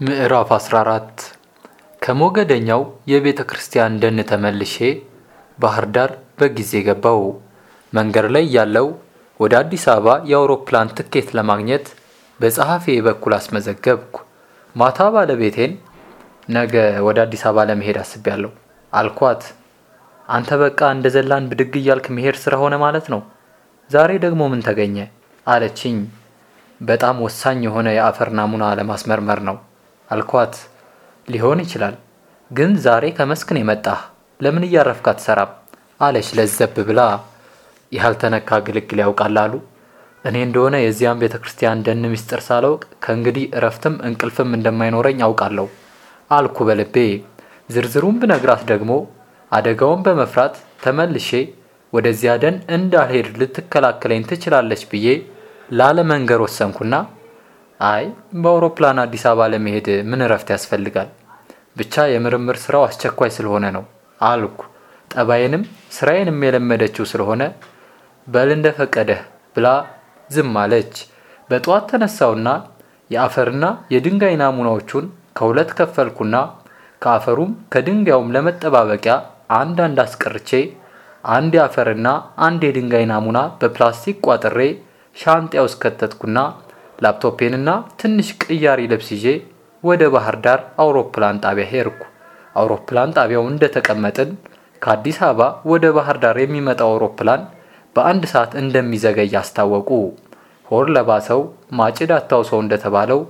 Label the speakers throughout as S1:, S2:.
S1: ምዕራፍ 14 ከሞገደኛው የቤተ ክርስቲያን ደን ተመልሼ ባህር ዳር በጊዜ ገባው። መንገድ ላይ ያለው ወደ አዲስ አበባ የአውሮፕላን ትኬት ለማግኘት በጸሐፊ በኩል አስመዘገብኩ። ማታ ባለቤቴን ነገ ወደ አዲስ አበባ ለመሄድ አስቤያለሁ አልኳት። አንተ በቃ እንደ ዘላን ብድግ እያልክ መሄድ ስራ ሆነ ማለት ነው። ዛሬ ደግሞ ምን ተገኘ አለችኝ። በጣም ወሳኝ የሆነ የአፈር ናሙና ለማስመርመር ነው አልኳት። ሊሆን ይችላል፣ ግን ዛሬ ከመስክን የመጣህ ለምን እያረፍክ አትሰራም? አለች ለዘብ ብላ። ያልተነካ ግልግል ያውቃል አሉ። እኔ እንደሆነ የዚያም ቤተ ክርስቲያን ደን ምስጢር ሳላውቅ ከእንግዲህ እረፍትም እንቅልፍም እንደማይኖረኝ አውቃለሁ አልኩ በልቤ። ዝርዝሩን ብነግራት ደግሞ አደጋውን በመፍራት ተመልሼ ወደዚያ ደን እንዳልሄድ ልትከላከለኝ ትችላለች ብዬ ላለመንገር ወሰንኩና አይ በአውሮፕላን አዲስ አበባ ለመሄድ ምን እረፍት ያስፈልጋል? ብቻ የምርምር ስራው አስቸኳይ ስለሆነ ነው አልኩ። ጠባይንም ስራዬንም የለመደችው ስለሆነ በል እንደፈቀደህ ብላ ዝም አለች። በጠዋት ተነሳውና የአፈርና የድንጋይ ናሙናዎቹን ከሁለት ከፈልኩና ከአፈሩም ከድንጋዩም ለመጠባበቂያ አንዳንድ አስቀርቼ አንድ የአፈርና አንድ የድንጋይ ናሙና በፕላስቲክ ቋጥሬ ሻንጣ ውስጥ ከተትኩና ላፕቶፔንና ትንሽ ቅያሪ ልብስ ይዤ ወደ ባህር ዳር አውሮፕላን ጣቢያ ሄድኩ። አውሮፕላን ጣቢያው እንደተቀመጥን ከአዲስ አበባ ወደ ባህር ዳር የሚመጣው አውሮፕላን በአንድ ሰዓት እንደሚዘገይ አስታወቁ። ሆር ለባሰው ማጭድ አታውሰው እንደተባለው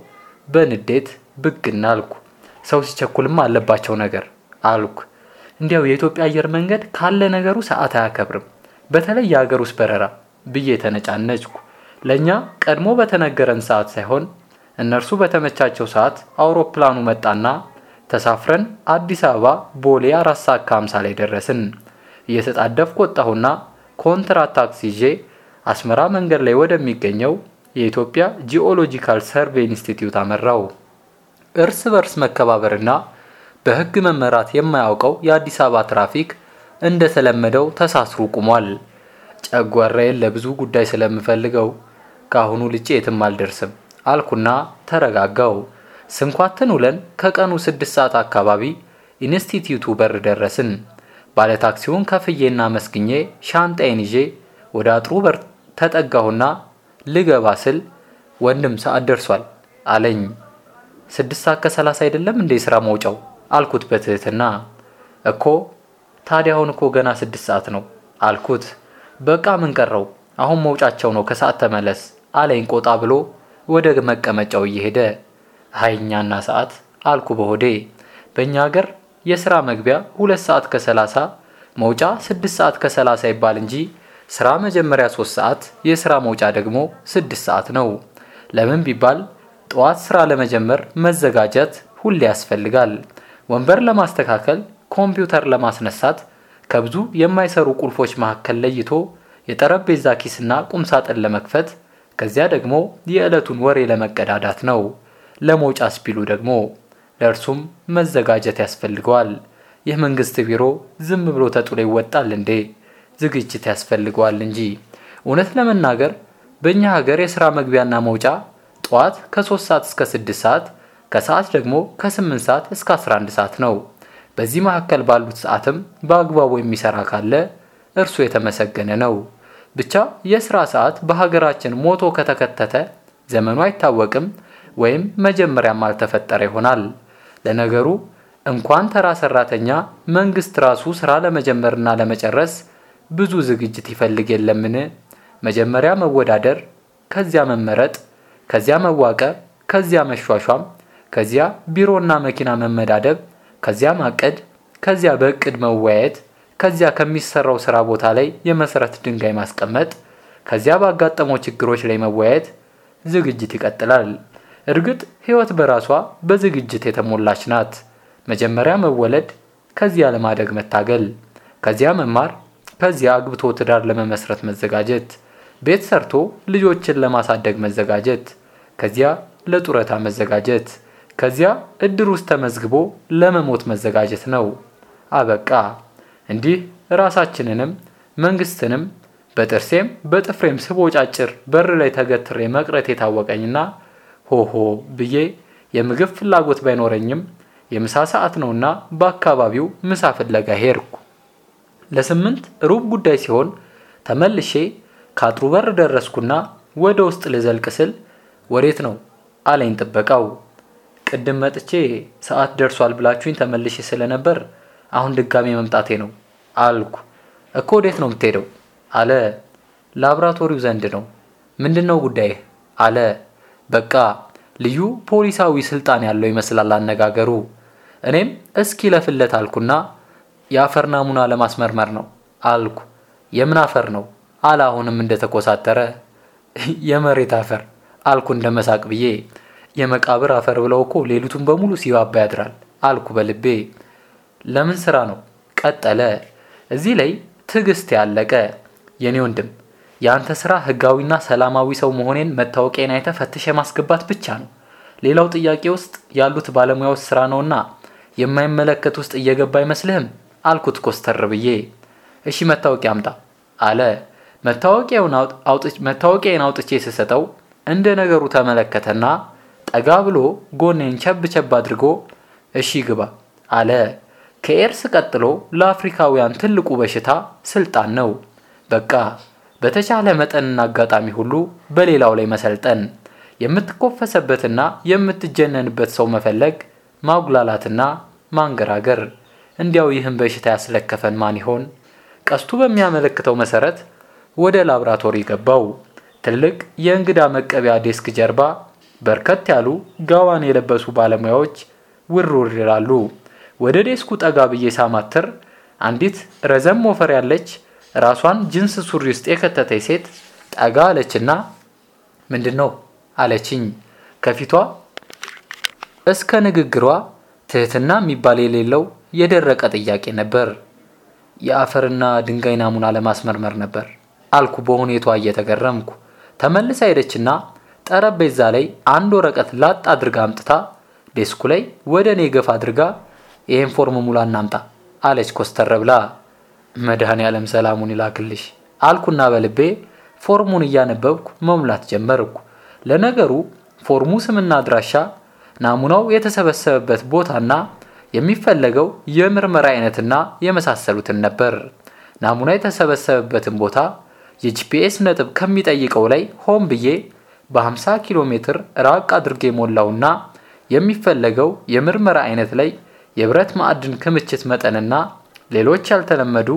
S1: በንዴት ብግና አልኩ። ሰው ሲቸኩልም አለባቸው ነገር አልኩ። እንዲያው የኢትዮጵያ አየር መንገድ ካለ ነገሩ ሰዓት አያከብርም፣ በተለይ የሀገር ውስጥ በረራ ብዬ ተነጫነጭኩ። ለእኛ ቀድሞ በተነገረን ሰዓት ሳይሆን እነርሱ በተመቻቸው ሰዓት አውሮፕላኑ መጣና ተሳፍረን አዲስ አበባ ቦሌ አራት ሰዓት ከሀምሳ ላይ ደረስን። እየተጣደፍኩ ወጣሁና ኮንትራት ታክሲ ይዤ አስመራ መንገድ ላይ ወደሚገኘው የኢትዮጵያ ጂኦሎጂካል ሰርቬይ ኢንስቲትዩት አመራሁ። እርስ በርስ መከባበርና በሕግ መመራት የማያውቀው የአዲስ አበባ ትራፊክ እንደተለመደው ተሳስሮ ቁሟል። ጨጓራዬን ለብዙ ጉዳይ ስለምፈልገው ከአሁኑ ልጨው የትም አልደርስም አልኩና ተረጋጋሁ። ስንኳትት ውለን ከቀኑ ስድስት ሰዓት አካባቢ ኢንስቲትዩቱ በር ደረስን። ባለታክሲውን ከፍዬና መስግኜ ሻንጣዬን ይዤ ወደ አጥሩ በር ተጠጋሁና ልገባ ስል ወንድም ሰዓት ደርሷል አለኝ። ስድስት ሰዓት ከሰላሳ አይደለም እንደ ስራ መውጫው አልኩት በትህትና። እኮ ታዲያ አሁን እኮ ገና ስድስት ሰዓት ነው አልኩት። በቃ ምን ቀረው አሁን መውጫቸው ነው ከሰዓት ተመለስ አለኝ ቆጣ ብሎ ወደ መቀመጫው እየሄደ ሀይኛና ሰዓት አልኩ በሆዴ። በእኛ ሀገር የስራ መግቢያ ሁለት ሰዓት ከሰላሳ መውጫ ስድስት ሰዓት ከሰላሳ ይባል እንጂ ስራ መጀመሪያ ሶስት ሰዓት የስራ መውጫ ደግሞ ስድስት ሰዓት ነው። ለምን ቢባል ጠዋት ስራ ለመጀመር መዘጋጀት ሁሌ ያስፈልጋል። ወንበር ለማስተካከል፣ ኮምፒውተር ለማስነሳት ከብዙ የማይሰሩ ቁልፎች መካከል ለይቶ የጠረጴዛ ኪስና ቁምሳጥን ለመክፈት ከዚያ ደግሞ የዕለቱን ወሬ ለመቀዳዳት ነው። ለመውጫ ስፒሉ ደግሞ ለእርሱም መዘጋጀት ያስፈልገዋል። የመንግስት ቢሮ ዝም ብሎ ተጥሎ ይወጣል እንዴ? ዝግጅት ያስፈልገዋል እንጂ። እውነት ለመናገር በእኛ ሀገር የሥራ መግቢያና መውጫ ጠዋት ከ3 ሰዓት እስከ 6 ሰዓት፣ ከሰዓት ደግሞ ከ8 ሰዓት እስከ 11 ሰዓት ነው። በዚህ መካከል ባሉት ሰዓትም በአግባቡ የሚሰራ ካለ እርሱ የተመሰገነ ነው። ብቻ የስራ ሰዓት በሀገራችን ሞቶ ከተከተተ ዘመኑ አይታወቅም ወይም መጀመሪያም አልተፈጠረ ይሆናል። ለነገሩ እንኳን ተራ ሰራተኛ መንግስት ራሱ ስራ ለመጀመርና ለመጨረስ ብዙ ዝግጅት ይፈልግ የለምን? መጀመሪያ መወዳደር፣ ከዚያ መመረጥ፣ ከዚያ መዋቀር፣ ከዚያ መሿሿም፣ ከዚያ ቢሮና መኪና መመዳደብ፣ ከዚያ ማቀድ፣ ከዚያ በእቅድ መወያየት ከዚያ ከሚሰራው ስራ ቦታ ላይ የመሰረት ድንጋይ ማስቀመጥ፣ ከዚያ ባጋጠመው ችግሮች ላይ መወያየት፣ ዝግጅት ይቀጥላል። እርግጥ ህይወት በራሷ በዝግጅት የተሞላች ናት። መጀመሪያ መወለድ፣ ከዚያ ለማደግ መታገል፣ ከዚያ መማር፣ ከዚያ አግብቶ ትዳር ለመመስረት መዘጋጀት፣ ቤት ሰርቶ ልጆችን ለማሳደግ መዘጋጀት፣ ከዚያ ለጡረታ መዘጋጀት፣ ከዚያ እድር ውስጥ ተመዝግቦ ለመሞት መዘጋጀት ነው። አበቃ። እንዲህ ራሳችንንም መንግስትንም በጥርሴም በጥፍሬም ስቦጫጭር በር ላይ ተገትሬ መቅረት የታወቀኝና ሆሆ ብዬ የምግብ ፍላጎት ባይኖረኝም የምሳ ሰዓት ነውና በአካባቢው ምሳ ፍለጋ ሄድኩ። ለስምንት ሩብ ጉዳይ ሲሆን ተመልሼ ከአጥሩ በር ደረስኩና ወደ ውስጥ ልዘልቅ ስል ወዴት ነው አለኝ ጥበቃው። ቅድም መጥቼ ሰዓት ደርሷል ብላችሁኝ ተመልሼ ስለነበር አሁን ድጋሜ መምጣቴ ነው አልኩ። እኮ ወዴት ነው የምትሄደው? አለ። ላብራቶሪው ዘንድ ነው። ምንድን ነው ጉዳይህ? አለ። በቃ ልዩ ፖሊሳዊ ስልጣን ያለው ይመስላል አነጋገሩ። እኔም እስኪ ለፍለት አልኩና የአፈር ናሙና ለማስመርመር ነው አልኩ። የምን አፈር ነው? አለ አሁንም እንደተኮሳተረ። የመሬት አፈር አልኩ እንደ መሳቅ ብዬ። የመቃብር አፈር ብለው እኮ ሌሊቱን በሙሉ ሲባባ ያድራል አልኩ በልቤ። ለምን ስራ ነው? ቀጠለ። እዚህ ላይ ትዕግስት ያለቀ። የኔ ወንድም የአንተ ስራ ህጋዊና ሰላማዊ ሰው መሆኔን መታወቂያን አይተህ ፈትሸ ማስገባት ብቻ ነው። ሌላው ጥያቄ ውስጥ ያሉት ባለሙያዎች ስራ ነውና የማይመለከት ውስጥ እየገባ አይመስልህም? አልኩት ኮስተር ብዬ። እሺ መታወቂያ አምጣ አለ። መታወቂያውን አውጥቼ ስሰጠው እንደ ነገሩ ተመለከተና ጠጋ ብሎ ጎኔን ቸብ ቸብ አድርጎ እሺ ግባ አለ። ከኤድስ ቀጥሎ ለአፍሪካውያን ትልቁ በሽታ ስልጣን ነው። በቃ በተቻለ መጠንና አጋጣሚ ሁሉ በሌላው ላይ መሰልጠን፣ የምትኮፈሰበትና የምትጀነንበት ሰው መፈለግ፣ ማጉላላትና ማንገራገር። እንዲያው ይህን በሽታ ያስለከፈን ማን ይሆን? ቀስቱ በሚያመለክተው መሰረት ወደ ላብራቶሪ ገባሁ። ትልቅ የእንግዳ መቀበያ desk ጀርባ በርከት ያሉ ጋዋን የለበሱ ባለሙያዎች ውርውር ይላሉ። ወደ desk ኡ ጠጋ ብዬ ሳማትር አንዲት ረዘም ወፈር ያለች ራሷን ጅንስ ሱሪ ውስጥ የከተተች ሴት ጠጋ አለችና ምንድን ነው አለችኝ። ከፊቷ እስከ ንግግሯ ትህትና የሚባል የሌለው የደረቀ ጥያቄ ነበር። የአፈርና ድንጋይ ናሙና ለማስመርመር ነበር አልኩ በሁኔቷ እየተገረምኩ። ተመልሳ ሄደችና ጠረጴዛ ላይ አንድ ወረቀት ላጥ አድርጋ አምጥታ ዴስኩ ላይ ወደ እኔ ገፍ አድርጋ ይህን ፎርም ሙላና አምጣ አለች ኮስተር ብላ። መድኃኔ ዓለም ሰላሙን ይላክልሽ አልኩና በልቤ ፎርሙን እያነበብኩ መሙላት ጀመርኩ። ለነገሩ ፎርሙ ስምና አድራሻ፣ ናሙናው የተሰበሰበበት ቦታና የሚፈለገው የምርመራ አይነትና የመሳሰሉትን ነበር። ናሙና የተሰበሰበበትን ቦታ የ GPS ነጥብ ከሚጠይቀው ላይ ሆን ብዬ በ50 ኪሎ ሜትር ራቅ አድርጌ ሞላሁና የሚፈለገው የምርመራ አይነት ላይ የብረት ማዕድን ክምችት መጠንና ሌሎች ያልተለመዱ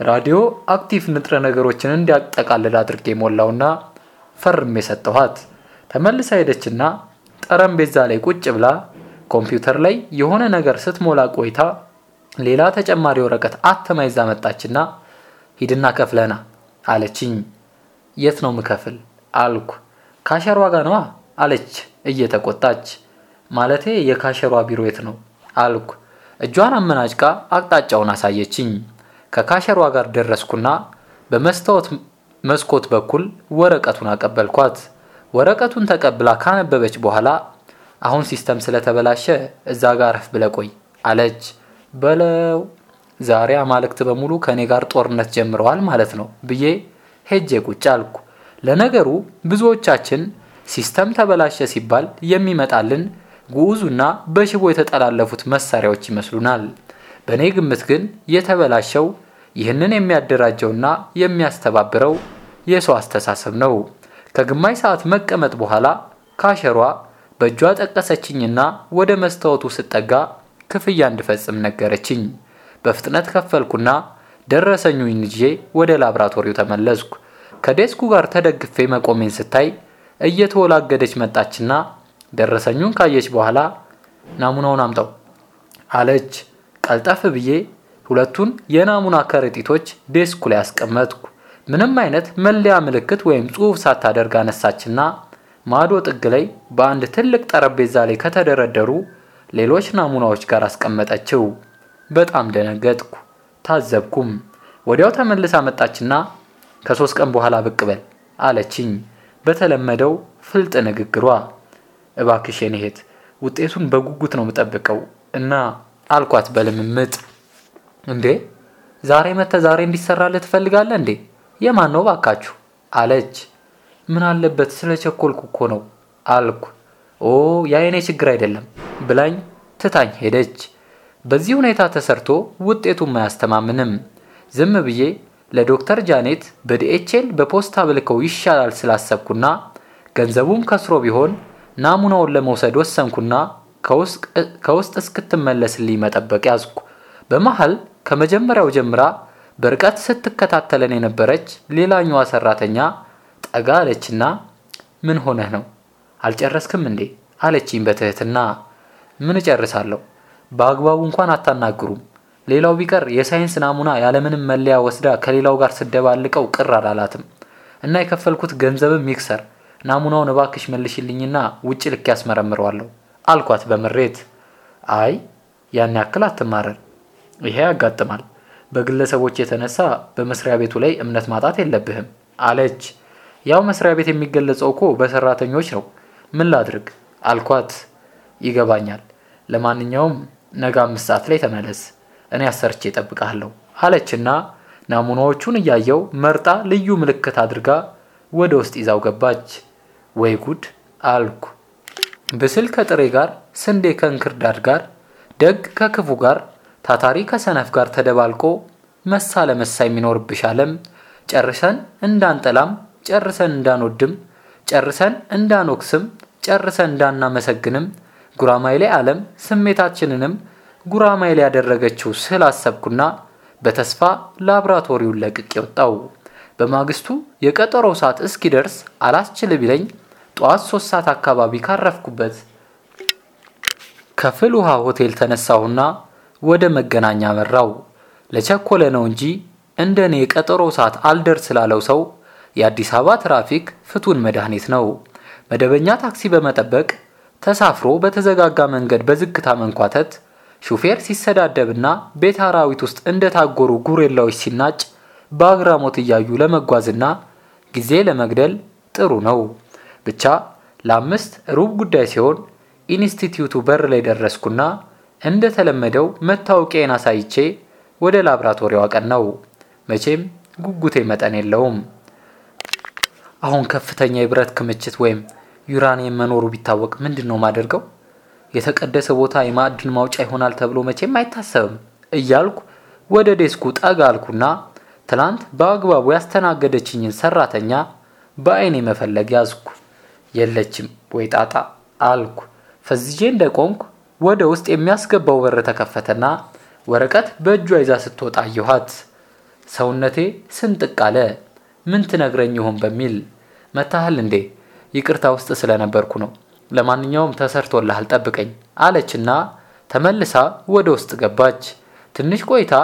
S1: ራዲዮ አክቲቭ ንጥረ ነገሮችን እንዲያጠቃልል አድርጌ ሞላሁና ፈርሜ ሰጠኋት። ተመልሳ ሄደችና ጠረጴዛ ላይ ቁጭ ብላ ኮምፒውተር ላይ የሆነ ነገር ስትሞላ ቆይታ ሌላ ተጨማሪ ወረቀት አትማ ይዛ መጣችና ሂድና ከፍለና አለችኝ። የት ነው ምከፍል አልኩ። ካሸሯ ጋ ነዋ አለች እየተቆጣች። ማለቴ የካሸሯ ቢሮ የት ነው አልኩ። እጇን አመናጭቃ አቅጣጫውን አሳየችኝ። ከካሸሯ ጋር ደረስኩና በመስታወት መስኮት በኩል ወረቀቱን አቀበልኳት። ወረቀቱን ተቀብላ ካነበበች በኋላ አሁን system ስለተበላሸ እዛ ጋር አረፍ ብለህ ቆይ አለች። በለው ዛሬ አማልክት በሙሉ ከእኔ ጋር ጦርነት ጀምረዋል ማለት ነው ብዬ ሄጄ ቁጭ አልኩ። ለነገሩ ብዙዎቻችን system ተበላሸ ሲባል የሚመጣልን ግዑዙና በሽቦ የተጠላለፉት መሳሪያዎች ይመስሉናል። በእኔ ግምት ግን የተበላሸው ይህንን የሚያደራጀውና የሚያስተባብረው የሰው አስተሳሰብ ነው። ከግማሽ ሰዓት መቀመጥ በኋላ ካሸሯ በእጇ ጠቀሰችኝና ወደ መስታወቱ ስጠጋ ክፍያ እንድፈጽም ነገረችኝ። በፍጥነት ከፈልኩና ደረሰኙን ይዤ ወደ ላብራቶሪው ተመለስኩ። ከዴስኩ ጋር ተደግፌ መቆሜን ስታይ እየተወላገደች መጣችና ደረሰኙን ካየች በኋላ ናሙናውን አምጣው አለች። ቀልጠፍ ብዬ ሁለቱን የናሙና ከረጢቶች ዴስኩ ላይ አስቀመጥኩ። ምንም አይነት መለያ ምልክት ወይም ጽሑፍ ሳታደርግ አነሳችና ማዶ ጥግ ላይ በአንድ ትልቅ ጠረጴዛ ላይ ከተደረደሩ ሌሎች ናሙናዎች ጋር አስቀመጠችው። በጣም ደነገጥኩ፣ ታዘብኩም። ወዲያው ተመልሳ መጣችና ከሶስት ቀን በኋላ ብቅ በል አለችኝ በተለመደው ፍልጥ ንግግሯ። እባክሽ የኔ እህት ውጤቱን በጉጉት ነው የምጠብቀው እና አልኳት በልምምጥ። እንዴ ዛሬ መተ ዛሬ እንዲሰራልህ ትፈልጋለህ እንዴ? የማን ነው ባካችሁ? አለች። ምን አለበት ስለ ቸኮልኩ እኮ ነው አልኩ። ኦ ያ የኔ ችግር አይደለም ብላኝ ትታኝ ሄደች። በዚህ ሁኔታ ተሰርቶ ውጤቱም አያስተማምንም። ዝም ብዬ ለዶክተር ጃኔት በዲኤችኤል በፖስታ ብልከው ይሻላል ስላሰብኩና ገንዘቡም ከስሮ ቢሆን ናሙናውን ለመውሰድ ወሰንኩና ከውስጥ እስክትመለስልኝ መጠበቅ ያዝኩ። በመሃል ከመጀመሪያው ጀምራ በርቀት ስትከታተለን የነበረች ሌላኛዋ ሰራተኛ ጠጋ አለችና ምን ሆነህ ነው አልጨረስክም እንዴ አለችኝ በትህትና። ምን እጨርሳለሁ? በአግባቡ እንኳን አታናግሩም። ሌላው ቢቀር የሳይንስ ናሙና ያለምንም መለያ ወስዳ ከሌላው ጋር ስደባልቀው ቅር አላላትም እና የከፈልኩት ገንዘብም ይክሰር። ናሙናውን እባክሽ መልሽልኝና ውጭ ልክ ያስመረምረዋለሁ አልኳት በምሬት። አይ ያን ያክል አትማረር፣ ይሄ ያጋጥማል። በግለሰቦች የተነሳ በመስሪያ ቤቱ ላይ እምነት ማጣት የለብህም አለች። ያው መስሪያ ቤት የሚገለጸው እኮ በሰራተኞች ነው። ምን ላድርግ አልኳት። ይገባኛል። ለማንኛውም ነገ አምስት ሰዓት ላይ ተመለስ፣ እኔ አሰርቼ እጠብቅሃለሁ አለችና ናሙናዎቹን እያየው መርጣ ልዩ ምልክት አድርጋ ወደ ውስጥ ይዛው ገባች። ወይ ጉድ አልኩ። ብስል ከጥሬ ጋር፣ ስንዴ ከእንክርዳድ ጋር፣ ደግ ከክፉ ጋር፣ ታታሪ ከሰነፍ ጋር ተደባልቆ መሳ ለመሳ የሚኖርብሽ ዓለም ጨርሰን እንዳንጠላም ጨርሰን እንዳንወድም ጨርሰን እንዳንወቅስም ጨርሰን እንዳናመሰግንም ጉራማይሌ ዓለም ስሜታችንንም ጉራማይሌ ያደረገችው ስላሰብኩና በተስፋ ላብራቶሪውን ለቅቄ ወጣው። በማግስቱ የቀጠሮው ሰዓት እስኪደርስ አላስችል ቢለኝ ጠዋት ሶስት ሰዓት አካባቢ ካረፍኩበት ከፍል ውሃ ሆቴል ተነሳሁና ወደ መገናኛ መራው። ለቸኮለ ነው እንጂ እንደ እኔ የቀጠሮው ሰዓት አልደርስ ስላለው ሰው የአዲስ አበባ ትራፊክ ፍቱን መድኃኒት ነው። መደበኛ ታክሲ በመጠበቅ ተሳፍሮ በተዘጋጋ መንገድ በዝግታ መንኳተት፣ ሹፌር ሲሰዳደብና ቤተ አራዊት ውስጥ እንደታጎሩ ጎሬላዎች ሲናጭ በአግራሞት እያዩ ለመጓዝና ጊዜ ለመግደል ጥሩ ነው። ብቻ ለአምስት ሩብ ጉዳይ ሲሆን ኢንስቲትዩቱ በር ላይ ደረስኩና እንደተለመደው መታወቂያዬን አሳይቼ ወደ ላብራቶሪው አቀናሁ። መቼም ጉጉቴ መጠን የለውም። አሁን ከፍተኛ የብረት ክምችት ወይም ዩራኒየም መኖሩ ቢታወቅ ምንድን ነው ማደርገው? የተቀደሰ ቦታ የማዕድን ማውጫ ይሆናል ተብሎ መቼም አይታሰብም እያልኩ ወደ ዴስኩ ጠጋ አልኩና ትላንት በአግባቡ ያስተናገደችኝን ሰራተኛ በአይኔ መፈለግ ያዝኩ። የለችም ወይ ጣጣ አልኩ። ፈዝጄ እንደቆምኩ ወደ ውስጥ የሚያስገባው በር ተከፈተና ወረቀት በእጇ ይዛ ስትወጣ አየኋት። ሰውነቴ ስንጥቅ አለ። ምን ትነግረኝ ይሆን በሚል መታህል እንዴ? ይቅርታ ውስጥ ስለነበርኩ ነው። ለማንኛውም ተሰርቶልሃል፣ ጠብቀኝ አለችና ተመልሳ ወደ ውስጥ ገባች። ትንሽ ቆይታ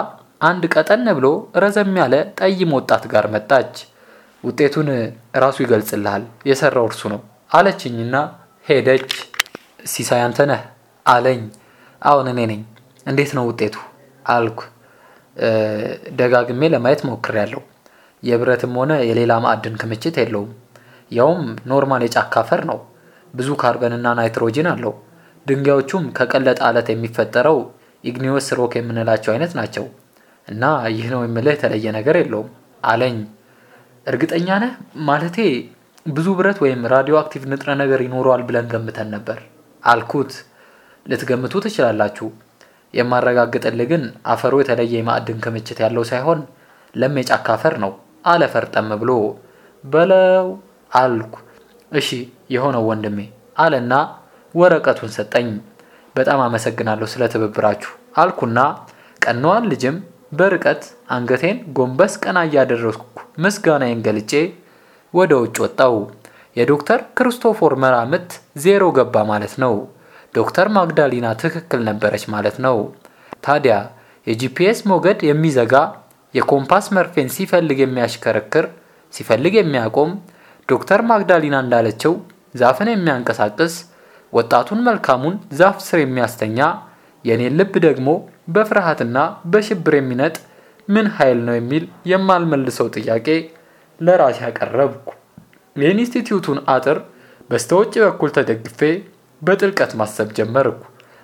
S1: አንድ ቀጠን ብሎ ረዘም ያለ ጠይም ወጣት ጋር መጣች። ውጤቱን ራሱ ይገልጽልሃል፣ የሰራው እርሱ ነው አለችኝና ሄደች። ሲሳይ አንተ ነህ አለኝ። አሁን እኔ ነኝ። እንዴት ነው ውጤቱ አልኩ። ደጋግሜ ለማየት ሞክሬያለሁ። የብረትም ሆነ የሌላ ማዕድን ክምችት የለውም። ያውም normal የጫካ አፈር ነው። ብዙ ካርበንና ናይትሮጂን አለው። ድንጋዮቹም ከቀለጠ አለት የሚፈጠረው igneous rock የምንላቸው አይነት ናቸው። እና ይህ ነው የምልህ የተለየ ነገር የለውም አለኝ። እርግጠኛ ነህ? ማለቴ ብዙ ብረት ወይም ራዲዮ አክቲቭ ንጥረ ነገር ይኖረዋል ብለን ገምተን ነበር አልኩት። ልትገምቱ ትችላላችሁ። የማረጋግጥልህ ግን አፈሩ የተለየ የማዕድን ክምችት ያለው ሳይሆን ለም የጫካ አፈር ነው አለ ፈርጠም ብሎ። በለው አልኩ። እሺ የሆነው ወንድሜ አለና ወረቀቱን ሰጠኝ። በጣም አመሰግናለሁ ስለ ትብብራችሁ አልኩና ቀነዋን ልጅም በርቀት አንገቴን ጎንበስ ቀና እያደረግኩ ምስጋናዬን ገልጬ ወደ ውጭ ወጣው። የዶክተር ክርስቶፎር መራምት ዜሮ ገባ ማለት ነው። ዶክተር ማግዳሊና ትክክል ነበረች ማለት ነው። ታዲያ የጂፒኤስ ሞገድ የሚዘጋ የኮምፓስ መርፌን ሲፈልግ የሚያሽከረክር ሲፈልግ የሚያቆም ዶክተር ማግዳሊና እንዳለችው ዛፍን የሚያንቀሳቅስ ወጣቱን መልካሙን ዛፍ ስር የሚያስተኛ የኔን ልብ ደግሞ በፍርሃትና በሽብር የሚነጥ ምን ኃይል ነው የሚል የማልመልሰው ጥያቄ ለራሴ ያቀረብኩ። የኢንስቲትዩቱን አጥር በስተውጭ በኩል ተደግፌ በጥልቀት ማሰብ ጀመርኩ።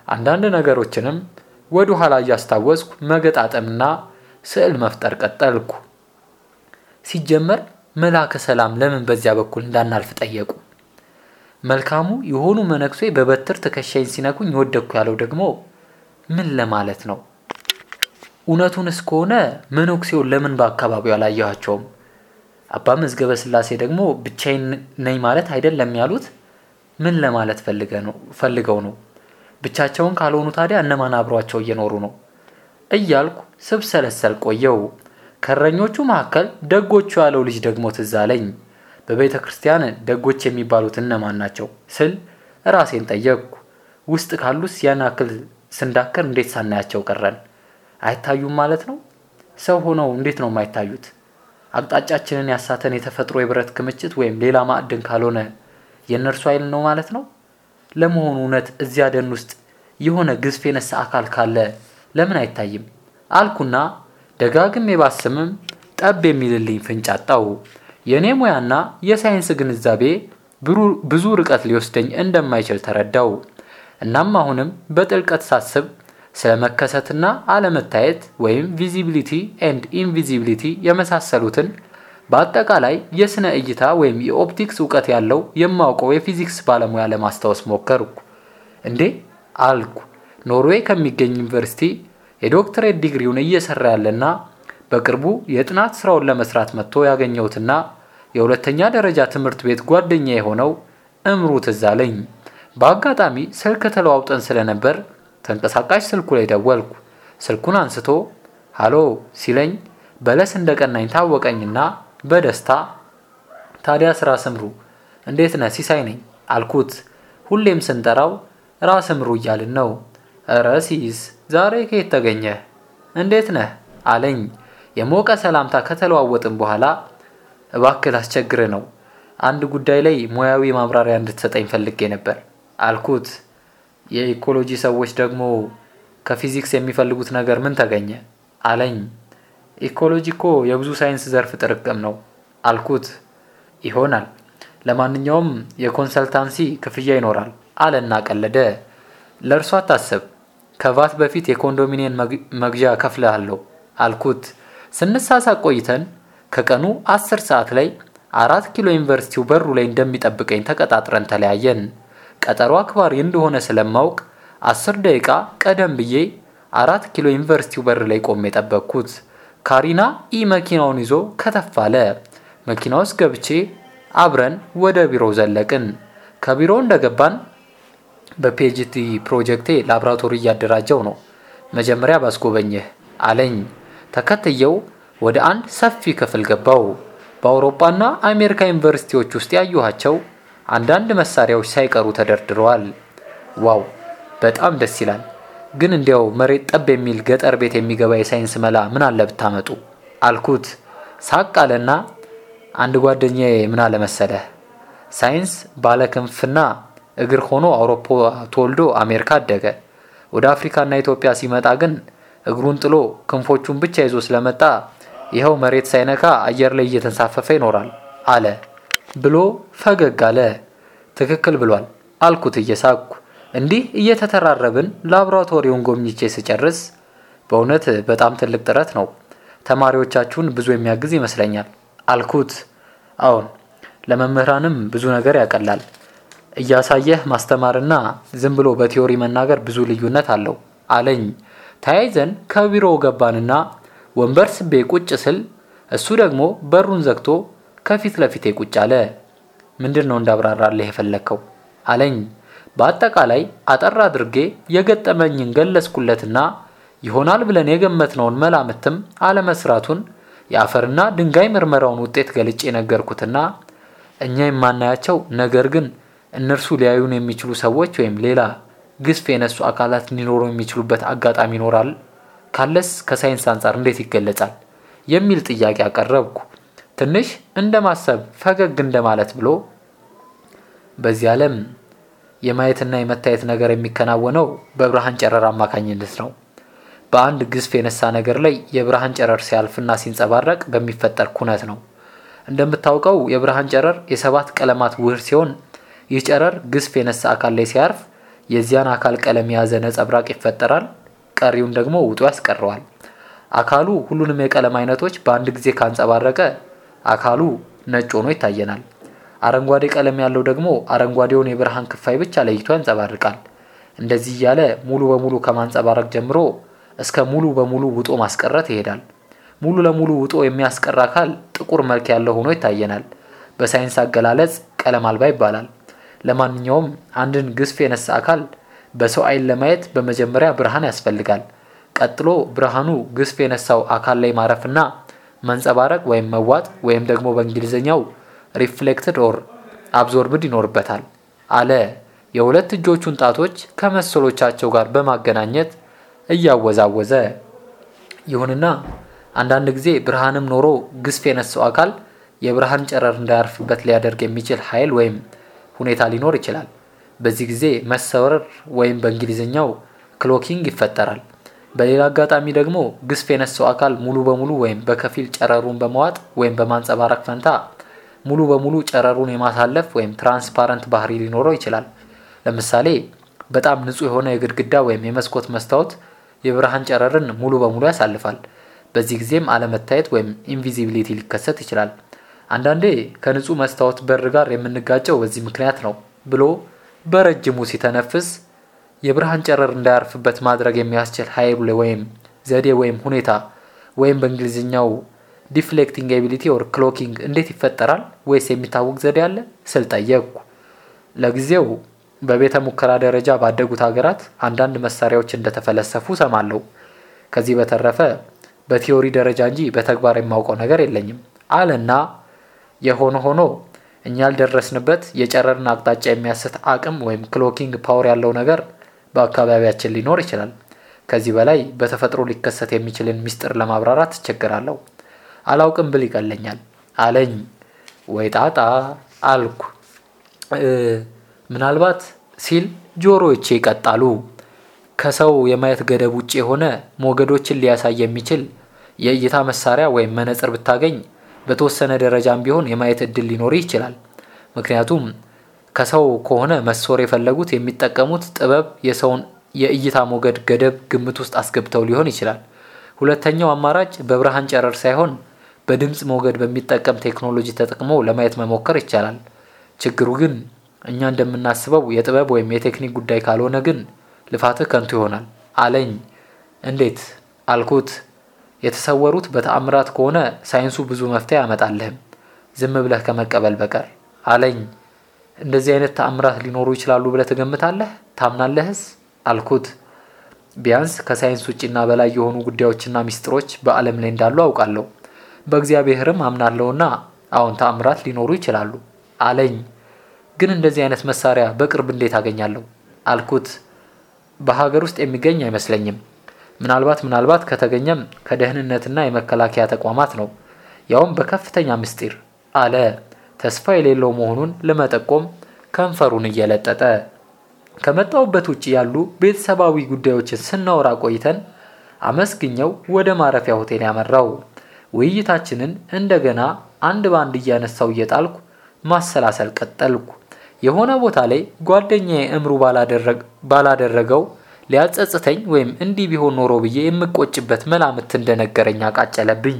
S1: አንዳንድ ነገሮችንም ወደ ኋላ እያስታወስኩ መገጣጠምና ስዕል መፍጠር ቀጠልኩ። ሲጀመር መላከ ሰላም ለምን በዚያ በኩል እንዳናልፍ ጠየቁ? መልካሙ የሆኑ መነኩሴ በበትር ትከሻይን ሲነኩኝ ወደኩ ያለው ደግሞ ምን ለማለት ነው? እውነቱን እስከሆነ መነኩሴውን ለምን በአካባቢው አላየኋቸውም? አባ መዝገበ ስላሴ ደግሞ ብቻዬን ነኝ ማለት አይደለም ያሉት ምን ለማለት ፈልገው ነው? ብቻቸውን ካልሆኑ ታዲያ እነማን አብሯቸው እየኖሩ ነው? እያልኩ ስብሰለሰል ቆየው። ከእረኞቹ መካከል ደጎቹ ያለው ልጅ ደግሞ ትዝ አለኝ። በቤተ ክርስቲያን ደጎች የሚባሉት እነማን ናቸው ስል ራሴን ጠየቅኩ። ውስጥ ካሉስ ያን ያክል ስንዳከር እንዴት ሳናያቸው ቀረን? አይታዩም ማለት ነው? ሰው ሆነው እንዴት ነው የማይታዩት? አቅጣጫችንን ያሳተን የተፈጥሮ የብረት ክምችት ወይም ሌላ ማዕድን ካልሆነ የእነርሱ ኃይል ነው ማለት ነው? ለመሆኑ እውነት እዚያ ደን ውስጥ የሆነ ግዝፍ የነሳ አካል ካለ ለምን አይታይም? አልኩና ደጋግሜ ባስምም ጠብ የሚልልኝ ፍንጭ አጣው። የእኔ ሙያና የሳይንስ ግንዛቤ ብዙ ርቀት ሊወስደኝ እንደማይችል ተረዳሁ። እናም አሁንም በጥልቀት ሳስብ ስለ መከሰትና አለመታየት ወይም visibility and invisibility የመሳሰሉትን በአጠቃላይ የስነ እይታ ወይም የ optics እውቀት ያለው የማውቀው የፊዚክስ ባለሙያ ለማስታወስ ሞከርኩ። እንዴ አልኩ። ኖርዌይ ከሚገኝ ዩኒቨርሲቲ የዶክትሬት ዲግሪውን እየሰራ ያለና በቅርቡ የጥናት ስራውን ለመስራት መጥቶ ያገኘሁትና የሁለተኛ ደረጃ ትምህርት ቤት ጓደኛ የሆነው እምሩ ትዝ አለኝ። በአጋጣሚ ስልክ ተለዋውጠን ስለነበር ተንቀሳቃሽ ስልኩ ላይ ደወልኩ። ስልኩን አንስቶ ሃሎ ሲለኝ በለስ እንደቀናኝ ታወቀኝና በደስታ ታዲያ ስራ ስምሩ እንዴት ነህ? ሲሳይ ነኝ አልኩት። ሁሌም ስንጠራው ራስ እምሩ እያልን ነው። እረ ሲስ ዛሬ ከየት ተገኘህ? እንዴት ነህ አለኝ። የሞቀ ሰላምታ ከተለዋወጥን በኋላ እባክህ ላስቸግርህ ነው፣ አንድ ጉዳይ ላይ ሙያዊ ማብራሪያ እንድትሰጠኝ ፈልጌ ነበር አልኩት። የኢኮሎጂ ሰዎች ደግሞ ከፊዚክስ የሚፈልጉት ነገር ምን ተገኘ አለኝ። ኢኮሎጂ እኮ የብዙ ሳይንስ ዘርፍ ጥርቅም ነው አልኩት። ይሆናል፣ ለማንኛውም የኮንሰልታንሲ ክፍያ ይኖራል አለና ቀለደ። ለእርሷ አታስብ፣ ከቫት በፊት የኮንዶሚኒየም መግዣ ከፍልሃለሁ አልኩት። ስንሳሳቅ ቆይተን ከቀኑ አስር ሰዓት ላይ አራት ኪሎ ዩኒቨርሲቲው በሩ ላይ እንደሚጠብቀኝ ተቀጣጥረን ተለያየን። ቀጠሮ አክባሪ እንደሆነ ስለማውቅ አስር ደቂቃ ቀደም ብዬ አራት ኪሎ ዩኒቨርሲቲው በር ላይ ቆሜ የጠበቅኩት። ካሪና ኢ መኪናውን ይዞ ከተፍ አለ። መኪና ውስጥ ገብቼ አብረን ወደ ቢሮው ዘለቅን። ከቢሮው እንደገባን በ PhD ፕሮጀክቴ ላብራቶሪ እያደራጀው ነው፣ መጀመሪያ ባስጎበኝህ አለኝ። ተከትየው ወደ አንድ ሰፊ ክፍል ገባው። በአውሮፓና አሜሪካ ዩኒቨርሲቲዎች ውስጥ ያየኋቸው አንዳንድ መሳሪያዎች ሳይቀሩ ተደርድረዋል። wow በጣም ደስ ይላል። ግን እንዲያው መሬት ጠብ የሚል ገጠር ቤት የሚገባ የሳይንስ መላ ምን አለ ብታመጡ አልኩት። ሳቅ አለና አንድ ጓደኛዬ ምን አለ መሰለህ፣ ሳይንስ ባለ ክንፍና እግር ሆኖ አውሮፓ ተወልዶ አሜሪካ አደገ። ወደ አፍሪካና ኢትዮጵያ ሲመጣ ግን እግሩን ጥሎ ክንፎቹን ብቻ ይዞ ስለመጣ ይኸው መሬት ሳይነካ አየር ላይ እየተንሳፈፈ ይኖራል አለ ብሎ ፈገግ አለ። ትክክል ብሏል አልኩት እየሳቅኩ። እንዲህ እየተተራረብን ላቦራቶሪውን ጎብኝቼ ስጨርስ በእውነት በጣም ትልቅ ጥረት ነው፣ ተማሪዎቻችሁን ብዙ የሚያግዝ ይመስለኛል አልኩት። አዎን ለመምህራንም ብዙ ነገር ያቀላል። እያሳየህ ማስተማርና ዝም ብሎ በቲዮሪ መናገር ብዙ ልዩነት አለው አለኝ። ተያይዘን ከቢሮው ገባንና ወንበር ስቤ ቁጭ ስል እሱ ደግሞ በሩን ዘግቶ ከፊት ለፊቴ ቁጭ አለ። ምንድን ነው እንዳብራራልህ የፈለግከው አለኝ። በአጠቃላይ አጠር አድርጌ የገጠመኝን ገለጽኩለትና ይሆናል ብለን የገመትነውን መላምትም አለመስራቱን የአፈርና ድንጋይ ምርመራውን ውጤት ገልጬ ነገርኩትና እኛ የማናያቸው ነገር ግን እነርሱ ሊያዩን የሚችሉ ሰዎች ወይም ሌላ ግዝፍ የነሱ አካላት ሊኖሩ የሚችሉበት አጋጣሚ ይኖራል? ካለስ ከሳይንስ አንጻር እንዴት ይገለጻል? የሚል ጥያቄ አቀረብኩ። ትንሽ እንደ ማሰብ ፈገግ እንደማለት ብሎ በዚህ ዓለም የማየትና የመታየት ነገር የሚከናወነው በብርሃን ጨረር አማካኝነት ነው። በአንድ ግዝፍ የነሳ ነገር ላይ የብርሃን ጨረር ሲያልፍና ሲንጸባረቅ በሚፈጠር ኩነት ነው። እንደምታውቀው የብርሃን ጨረር የሰባት ቀለማት ውህድ ሲሆን ይህ ጨረር ግዝፍ የነሳ አካል ላይ ሲያርፍ የዚያን አካል ቀለም የያዘ ነጸብራቅ ይፈጠራል። ቀሪውን ደግሞ ውጡ ያስቀረዋል። አካሉ ሁሉንም የቀለም አይነቶች በአንድ ጊዜ ካንጸባረቀ አካሉ ነጭ ሆኖ ይታየናል። አረንጓዴ ቀለም ያለው ደግሞ አረንጓዴውን የብርሃን ክፋይ ብቻ ለይቶ ያንጸባርቃል። እንደዚህ እያለ ሙሉ በሙሉ ከማንጸባረቅ ጀምሮ እስከ ሙሉ በሙሉ ውጦ ማስቀረት ይሄዳል። ሙሉ ለሙሉ ውጦ የሚያስቀር አካል ጥቁር መልክ ያለው ሆኖ ይታየናል። በሳይንስ አገላለጽ ቀለም አልባ ይባላል። ለማንኛውም አንድን ግዝፍ የነሳ አካል በሰው አይን ለማየት በመጀመሪያ ብርሃን ያስፈልጋል። ቀጥሎ ብርሃኑ ግዝፍ የነሳው አካል ላይ ማረፍና መንጸባረቅ ወይም መዋጥ ወይም ደግሞ በእንግሊዝኛው reflected or absorbed ይኖርበታል አለ የሁለት እጆቹን ጣቶች ከመሰሎቻቸው ጋር በማገናኘት እያወዛወዘ። ይሁንና አንዳንድ ጊዜ ብርሃንም ኖሮ ግዝፍ የነሳው አካል የብርሃን ጨረር እንዳያርፍበት ሊያደርግ የሚችል ኃይል ወይም ሁኔታ ሊኖር ይችላል። በዚህ ጊዜ መሰወር ወይም በእንግሊዝኛው cloaking ይፈጠራል። በሌላ አጋጣሚ ደግሞ ግዝፍ የነሳው አካል ሙሉ በሙሉ ወይም በከፊል ጨረሩን በመዋጥ ወይም በማንጸባረቅ ፈንታ ሙሉ በሙሉ ጨረሩን የማሳለፍ ወይም transparent ባህሪ ሊኖረው ይችላል። ለምሳሌ በጣም ንጹህ የሆነ የግድግዳ ወይም የመስኮት መስታወት የብርሃን ጨረርን ሙሉ በሙሉ ያሳልፋል። በዚህ ጊዜም አለመታየት ወይም invisibility ሊከሰት ይችላል። አንዳንዴ ከንጹህ መስታወት በር ጋር የምንጋጨው በዚህ ምክንያት ነው ብሎ በረጅሙ ሲተነፍስ የብርሃን ጨረር እንዳያርፍበት ማድረግ የሚያስችል ኃይል ወይም ዘዴ ወይም ሁኔታ ወይም በእንግሊዝኛው deflecting ability or cloaking እንዴት ይፈጠራል ወይስ የሚታወቅ ዘዴ አለ ስል ጠየቅኩ። ለጊዜው በቤተ ሙከራ ደረጃ ባደጉት ሀገራት አንዳንድ መሳሪያዎች እንደተፈለሰፉ ሰማለሁ። ከዚህ በተረፈ በ theory ደረጃ እንጂ በተግባር የማውቀው ነገር የለኝም አለና የሆነ ሆኖ እኛ ያልደረስንበት የጨረርን አቅጣጫ የሚያስት አቅም ወይም cloaking power ያለው ነገር በአካባቢያችን ሊኖር ይችላል። ከዚህ በላይ በተፈጥሮ ሊከሰት የሚችልን ምስጢር ለማብራራት እቸግራለሁ። አላውቅም ብል ይቀለኛል አለኝ። ወይ ጣጣ አልኩ። ምናልባት ሲል ጆሮዎቼ ቀጥ አሉ። ከሰው የማየት ገደብ ውጭ የሆነ ሞገዶችን ሊያሳይ የሚችል የእይታ መሳሪያ ወይም መነጽር ብታገኝ በተወሰነ ደረጃም ቢሆን የማየት እድል ሊኖር ይችላል። ምክንያቱም ከሰው ከሆነ መሶር የፈለጉት የሚጠቀሙት ጥበብ የሰውን የእይታ ሞገድ ገደብ ግምት ውስጥ አስገብተው ሊሆን ይችላል። ሁለተኛው አማራጭ በብርሃን ጨረር ሳይሆን በድምፅ ሞገድ በሚጠቀም ቴክኖሎጂ ተጠቅሞ ለማየት መሞከር ይቻላል። ችግሩ ግን እኛ እንደምናስበው የጥበብ ወይም የቴክኒክ ጉዳይ ካልሆነ ግን ልፋትህ ከንቱ ይሆናል አለኝ። እንዴት አልኩት። የተሰወሩት በተአምራት ከሆነ ሳይንሱ ብዙ መፍትሄ አያመጣልህም ዝም ብለህ ከመቀበል በቀር አለኝ። እንደዚህ አይነት ተአምራት ሊኖሩ ይችላሉ ብለህ ትገምታለህ? ታምናለህስ? አልኩት። ቢያንስ ከሳይንስ ውጭና በላይ የሆኑ ጉዳዮችና ሚስጥሮች በዓለም ላይ እንዳሉ አውቃለሁ። በእግዚአብሔርም አምናለሁና አዎን ተአምራት ሊኖሩ ይችላሉ አለኝ። ግን እንደዚህ አይነት መሳሪያ በቅርብ እንዴት አገኛለሁ? አልኩት። በሀገር ውስጥ የሚገኝ አይመስለኝም። ምናልባት ምናልባት ከተገኘም ከደህንነትና የመከላከያ ተቋማት ነው፣ ያውም በከፍተኛ ምስጢር አለ ተስፋ የሌለው መሆኑን ለመጠቆም ከንፈሩን እየለጠጠ። ከመጣሁበት ውጭ ያሉ ቤተሰባዊ ጉዳዮችን ስናወራ ቆይተን አመስግኘው ወደ ማረፊያ ሆቴል ያመራው። ውይይታችንን እንደገና አንድ በአንድ እያነሳው እየጣልኩ ማሰላሰል ቀጠልኩ። የሆነ ቦታ ላይ ጓደኛዬ እምሩ ባላደረገው ሊያጸጽተኝ ወይም እንዲህ ቢሆን ኖሮ ብዬ የምቆጭበት መላምት እንደነገረኝ አቃጨለብኝ።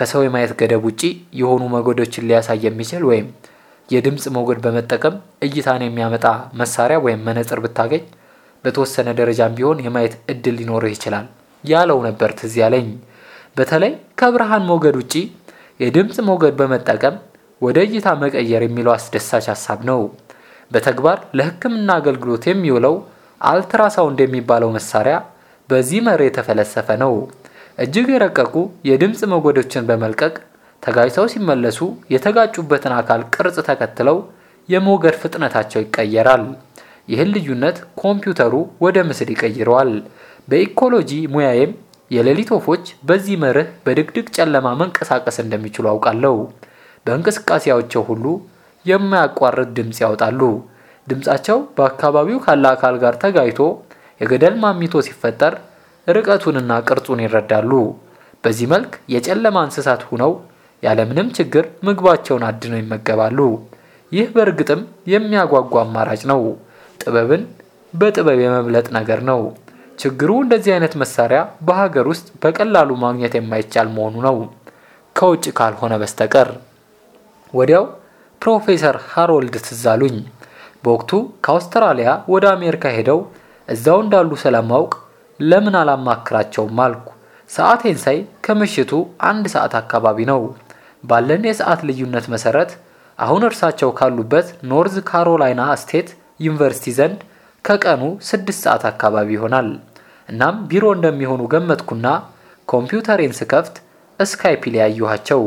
S1: ከሰው የማየት ገደብ ውጪ የሆኑ ሞገዶችን ሊያሳይ የሚችል ወይም የድምፅ ሞገድ በመጠቀም እይታን የሚያመጣ መሳሪያ ወይም መነጽር ብታገኝ በተወሰነ ደረጃም ቢሆን የማየት እድል ሊኖርህ ይችላል ያለው ነበር ትዝ ያለኝ። በተለይ ከብርሃን ሞገድ ውጪ የድምፅ ሞገድ በመጠቀም ወደ እይታ መቀየር የሚለው አስደሳች ሀሳብ ነው። በተግባር ለሕክምና አገልግሎት የሚውለው አልትራሳውንድ የሚባለው መሳሪያ በዚህ መርህ የተፈለሰፈ ነው። እጅግ የረቀቁ የድምፅ ሞገዶችን በመልቀቅ ተጋጭተው ሲመለሱ የተጋጩበትን አካል ቅርጽ ተከትለው የሞገድ ፍጥነታቸው ይቀየራል። ይህን ልዩነት ኮምፒውተሩ ወደ ምስል ይቀይረዋል። በኢኮሎጂ ሙያዬም የሌሊት ወፎች በዚህ መርህ በድቅድቅ ጨለማ መንቀሳቀስ እንደሚችሉ አውቃለሁ። በእንቅስቃሴያቸው ሁሉ የማያቋርጥ ድምፅ ያወጣሉ። ድምፃቸው በአካባቢው ካለ አካል ጋር ተጋይቶ የገደል ማሚቶ ሲፈጠር ርቀቱንና ቅርጹን ይረዳሉ። በዚህ መልክ የጨለማ እንስሳት ሁነው ያለምንም ችግር ምግባቸውን አድነው ይመገባሉ። ይህ በእርግጥም የሚያጓጓ አማራጭ ነው። ጥበብን በጥበብ የመብለጥ ነገር ነው። ችግሩ እንደዚህ አይነት መሳሪያ በሀገር ውስጥ በቀላሉ ማግኘት የማይቻል መሆኑ ነው፣ ከውጭ ካልሆነ በስተቀር። ወዲያው ፕሮፌሰር ሃሮልድ ትዝ አሉኝ። በወቅቱ ከአውስትራሊያ ወደ አሜሪካ ሄደው እዛው እንዳሉ ስለማውቅ ለምን አላማክራቸውም አልኩ። ሰዓቴን ሳይ ከምሽቱ አንድ ሰዓት አካባቢ ነው። ባለን የሰዓት ልዩነት መሰረት አሁን እርሳቸው ካሉበት North Carolina State University ዘንድ ከቀኑ ስድስት ሰዓት አካባቢ ይሆናል። እናም ቢሮ እንደሚሆኑ ገመትኩና ኮምፒውተሬን ስከፍት ስካይፕ ላይ ያየኋቸው።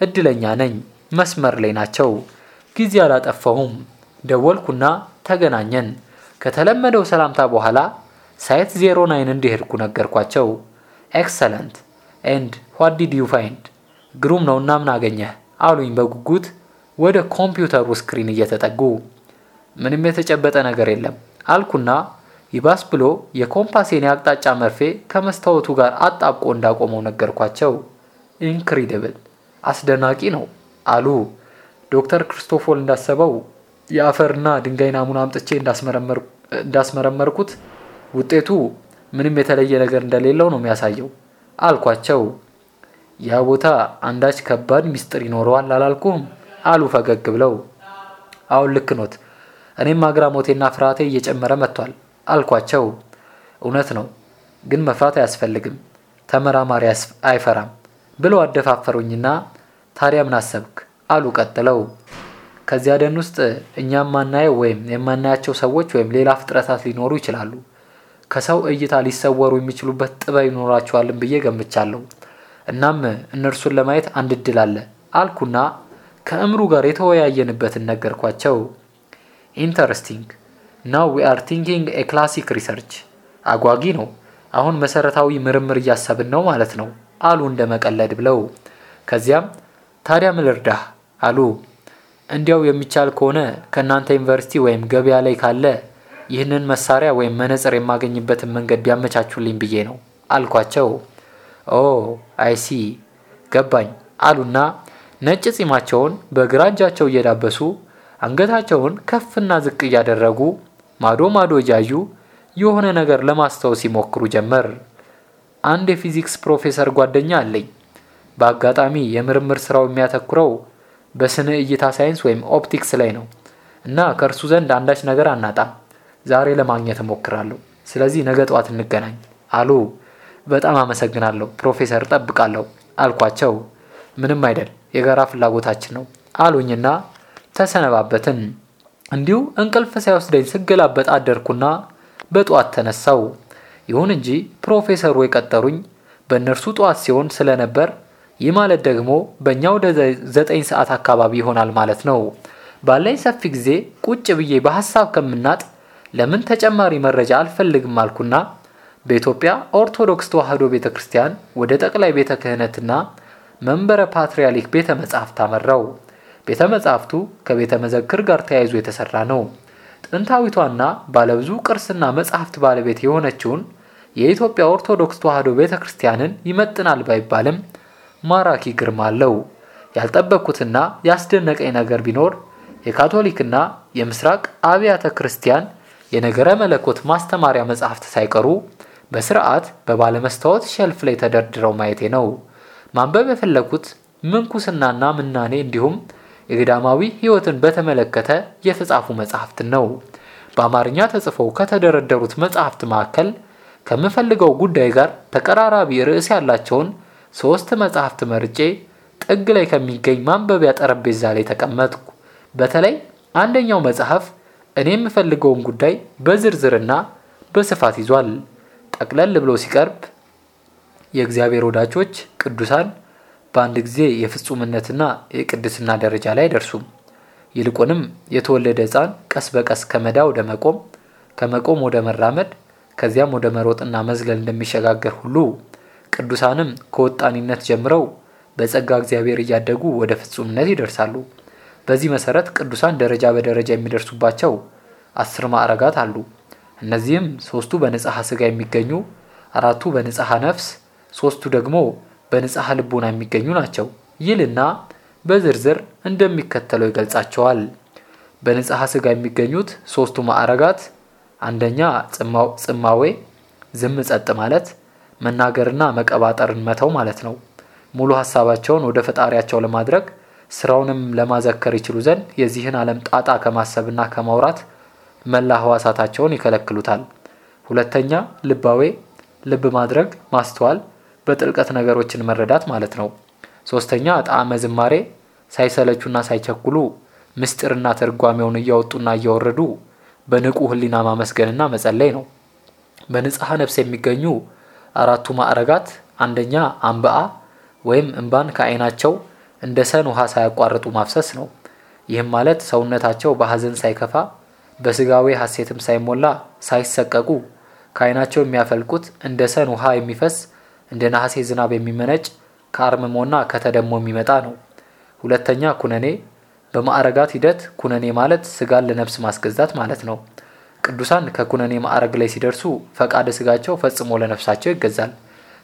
S1: እድለኛ ነኝ፣ መስመር ላይ ናቸው። ጊዜ አላጠፋሁም። ደወልኩና ተገናኘን። ከተለመደው ሰላምታ በኋላ site zero nine እንደሄድኩ ነገርኳቸው። excellent and what did you find ግሩም ነው እና ምን አገኘህ አሉኝ በጉጉት ወደ ኮምፒውተሩ screen እየተጠጉ። ምንም የተጨበጠ ነገር የለም አልኩና ይባስ ብሎ የኮምፓሴን የአቅጣጫ መርፌ ከመስታወቱ ጋር አጣብቆ እንዳቆመው ነገርኳቸው። incredible አስደናቂ ነው አሉ። ዶክተር ክርስቶፎል እንዳሰበው የአፈርና ድንጋይ ናሙና አምጥቼ እንዳስመረመርኩት ውጤቱ ምንም የተለየ ነገር እንደሌለው ነው የሚያሳየው አልኳቸው። ያ ቦታ አንዳች ከባድ ሚስጥር ይኖረዋል አላልኩም? አሉ ፈገግ ብለው። አሁን ልክ ኖት። እኔም አግራሞቴና ፍርሃቴ እየጨመረ መጥቷል አልኳቸው። እውነት ነው፣ ግን መፍራት አያስፈልግም። ተመራማሪ አይፈራም ብለው አደፋፈሩኝና ታዲያ ምን አሰብክ አሉ ቀጥለው። ከዚያ ደን ውስጥ እኛ የማናየው ወይም የማናያቸው ሰዎች ወይም ሌላ ፍጥረታት ሊኖሩ ይችላሉ። ከሰው እይታ ሊሰወሩ የሚችሉበት ጥበብ ይኖራቸዋል ብዬ ገምቻለሁ። እናም እነርሱን ለማየት አንድ እድል አለ አልኩና ከእምሩ ጋር የተወያየንበትን ነገርኳቸው። interesting now we are thinking a classic research። አጓጊ ነው። አሁን መሰረታዊ ምርምር እያሰብን ነው ማለት ነው አሉ እንደ መቀለድ ብለው። ከዚያም ታዲያ ምን ልርዳህ አሉ። እንዲያው የሚቻል ከሆነ ከእናንተ ዩኒቨርሲቲ ወይም ገበያ ላይ ካለ ይህንን መሳሪያ ወይም መነጽር የማገኝበትን መንገድ ቢያመቻቹልኝ ብዬ ነው አልኳቸው። ኦ አይሲ ገባኝ አሉና ነጭ ጺማቸውን በግራ እጃቸው እየዳበሱ አንገታቸውን ከፍና ዝቅ እያደረጉ ማዶ ማዶ እያዩ የሆነ ነገር ለማስታወስ ይሞክሩ ጀመር። አንድ የፊዚክስ ፕሮፌሰር ጓደኛ አለኝ። በአጋጣሚ የምርምር ስራው የሚያተኩረው በስነ እይታ ሳይንስ ወይም optics ላይ ነው እና ከእርሱ ዘንድ አንዳች ነገር አናጣም። ዛሬ ለማግኘት እሞክራለሁ። ስለዚህ ነገ ጠዋት እንገናኝ አሉ። በጣም አመሰግናለሁ ፕሮፌሰር፣ ጠብቃለሁ አልኳቸው። ምንም አይደል የጋራ ፍላጎታችን ነው አሉኝና ተሰነባበትን። እንዲሁ እንቅልፍ ሳይወስደኝ ስገላበጥ አደርኩና በጠዋት ተነሳው። ይሁን እንጂ ፕሮፌሰሩ የቀጠሩኝ በእነርሱ ጠዋት ሲሆን ስለነበር ይህ ማለት ደግሞ በእኛ ወደ ዘጠኝ ሰዓት አካባቢ ይሆናል ማለት ነው። ባለኝ ሰፊ ጊዜ ቁጭ ብዬ በሀሳብ ከምናጥ ለምን ተጨማሪ መረጃ አልፈልግም አልኩና በኢትዮጵያ ኦርቶዶክስ ተዋሕዶ ቤተ ክርስቲያን ወደ ጠቅላይ ቤተ ክህነትና መንበረ ፓትርያርክ ቤተ መጻሕፍት አመራው። ቤተ መጻሕፍቱ ከቤተ መዘክር ጋር ተያይዞ የተሰራ ነው። ጥንታዊቷና ባለብዙ ቅርስና መጻሕፍት ባለቤት የሆነችውን የኢትዮጵያ ኦርቶዶክስ ተዋሕዶ ቤተ ክርስቲያንን ይመጥናል ባይባልም ማራኪ ግርማ አለው። ያልጠበቅኩትና ያስደነቀኝ ነገር ቢኖር የካቶሊክና የምስራቅ አብያተ ክርስቲያን የነገረ መለኮት ማስተማሪያ መጻሕፍት ሳይቀሩ በስርዓት በባለመስታወት ሸልፍ ላይ ተደርድረው ማየቴ ነው። ማንበብ የፈለኩት ምንኩስናና ምናኔ እንዲሁም የገዳማዊ ሕይወትን በተመለከተ የተጻፉ መጻሕፍትን ነው። በአማርኛ ተጽፈው ከተደረደሩት መጻሕፍት መካከል ከምፈልገው ጉዳይ ጋር ተቀራራቢ ርዕስ ያላቸውን ሶስት መጻሕፍት መርጬ ጥግ ላይ ከሚገኝ ማንበቢያ ጠረጴዛ ላይ ተቀመጥኩ። በተለይ አንደኛው መጽሐፍ እኔ የምፈልገውን ጉዳይ በዝርዝርና በስፋት ይዟል። ጠቅለል ብሎ ሲቀርብ የእግዚአብሔር ወዳጆች ቅዱሳን በአንድ ጊዜ የፍጹምነትና የቅድስና ደረጃ ላይ አይደርሱም። ይልቁንም የተወለደ ሕፃን ቀስ በቀስ ከመዳ ወደ መቆም፣ ከመቆም ወደ መራመድ፣ ከዚያም ወደ መሮጥና መዝለል እንደሚሸጋገር ሁሉ ቅዱሳንም ከወጣኒነት ጀምረው በጸጋ እግዚአብሔር እያደጉ ወደ ፍጹምነት ይደርሳሉ። በዚህ መሰረት ቅዱሳን ደረጃ በደረጃ የሚደርሱባቸው አስር ማዕረጋት አሉ። እነዚህም ሶስቱ በንጽሐ ሥጋ የሚገኙ፣ አራቱ በንጽሐ ነፍስ፣ ሶስቱ ደግሞ በንጽሐ ልቦና የሚገኙ ናቸው ይልና በዝርዝር እንደሚከተለው ይገልጻቸዋል። በንጽሐ ሥጋ የሚገኙት ሶስቱ ማዕረጋት አንደኛ ጽማዌ፣ ዝም ጸጥ ማለት መናገርና መቀባጠርን መተው ማለት ነው። ሙሉ ሀሳባቸውን ወደ ፈጣሪያቸው ለማድረግ ስራውንም ለማዘከር ይችሉ ዘንድ የዚህን ዓለም ጣጣ ከማሰብና ከማውራት መላ ህዋሳታቸውን ይከለክሉታል። ሁለተኛ ልባዌ፣ ልብ ማድረግ፣ ማስተዋል፣ በጥልቀት ነገሮችን መረዳት ማለት ነው። ሶስተኛ ጣዕመ ዝማሬ፣ ሳይሰለቹና ሳይቸኩሉ ምስጢርና ትርጓሜውን እያወጡና እያወረዱ በንቁ ህሊና ማመስገንና መጸለይ ነው። በንጽሐ ነፍስ የሚገኙ አራቱ ማዕረጋት አንደኛ አንብአ ወይም እንባን ከዓይናቸው እንደ ሰን ውሃ ሳያቋርጡ ማፍሰስ ነው። ይህም ማለት ሰውነታቸው በሐዘን ሳይከፋ በስጋዊ ሐሴትም ሳይሞላ ሳይሰቀቁ ከዓይናቸው የሚያፈልቁት እንደ ሰን ውሃ የሚፈስ እንደ ነሐሴ ዝናብ የሚመነጭ ከአርምሞና ከተደሞ የሚመጣ ነው። ሁለተኛ ኩነኔ በማዕረጋት ሂደት ኩነኔ ማለት ስጋን ለነፍስ ማስገዛት ማለት ነው። ቅዱሳን ከኩነኔ ማዕረግ ላይ ሲደርሱ ፈቃደ ስጋቸው ፈጽሞ ለነፍሳቸው ይገዛል።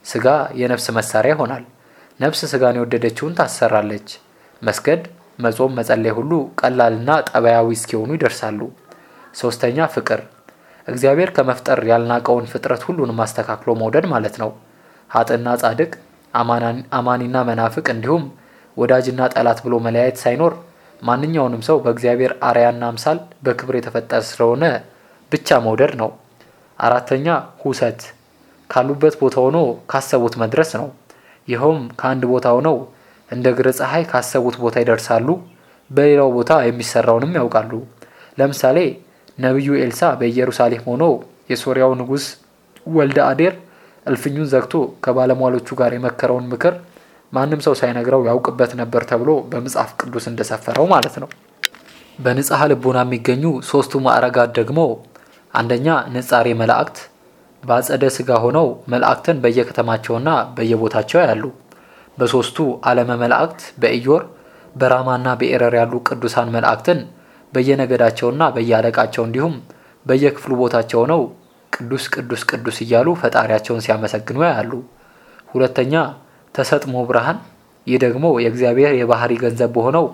S1: ስጋ የነፍስ መሳሪያ ይሆናል። ነፍስ ስጋን የወደደችውን ታሰራለች። መስገድ፣ መጾም፣ መጸለይ ሁሉ ቀላልና ጠባያዊ እስኪሆኑ ይደርሳሉ። ሶስተኛ ፍቅር እግዚአብሔር ከመፍጠር ያልናቀውን ፍጥረት ሁሉንም አስተካክሎ መውደድ ማለት ነው። ሀጥና ጻድቅ፣ አማኒና መናፍቅ እንዲሁም ወዳጅና ጠላት ብሎ መለያየት ሳይኖር ማንኛውንም ሰው በእግዚአብሔር አርያና አምሳል በክብር የተፈጠረ ስለሆነ ብቻ መውደድ ነው። አራተኛ ሁሰት ካሉበት ቦታ ሆኖ ካሰቡት መድረስ ነው። ይኸውም ከአንድ ቦታ ሆነው እንደ ግረ ፀሐይ ካሰቡት ቦታ ይደርሳሉ፣ በሌላው ቦታ የሚሰራውንም ያውቃሉ። ለምሳሌ ነቢዩ ኤልሳ በኢየሩሳሌም ሆኖ የሶርያው ንጉሥ ወልደ አዴር እልፍኙን ዘግቶ ከባለሟሎቹ ጋር የመከረውን ምክር ማንም ሰው ሳይነግረው ያውቅበት ነበር ተብሎ በመጽሐፍ ቅዱስ እንደሰፈረው ማለት ነው። በንጽሐ ልቦና የሚገኙ ሶስቱ ማዕረጋት ደግሞ አንደኛ ንጻሬ መላእክት በአጸደ ስጋ ሆነው መላእክትን በየከተማቸውና በየቦታቸው ያሉ። በሶስቱ ዓለመ መላእክት በኢዮር በራማና በኤረር ያሉ ቅዱሳን መላእክትን በየነገዳቸውና በየአለቃቸው እንዲሁም በየክፍሉ ቦታቸው ሆነው ቅዱስ ቅዱስ ቅዱስ እያሉ ፈጣሪያቸውን ሲያመሰግኑ ያሉ። ሁለተኛ ተሰጥሞ ብርሃን፣ ይህ ደግሞ የእግዚአብሔር የባህሪ ገንዘብ በሆነው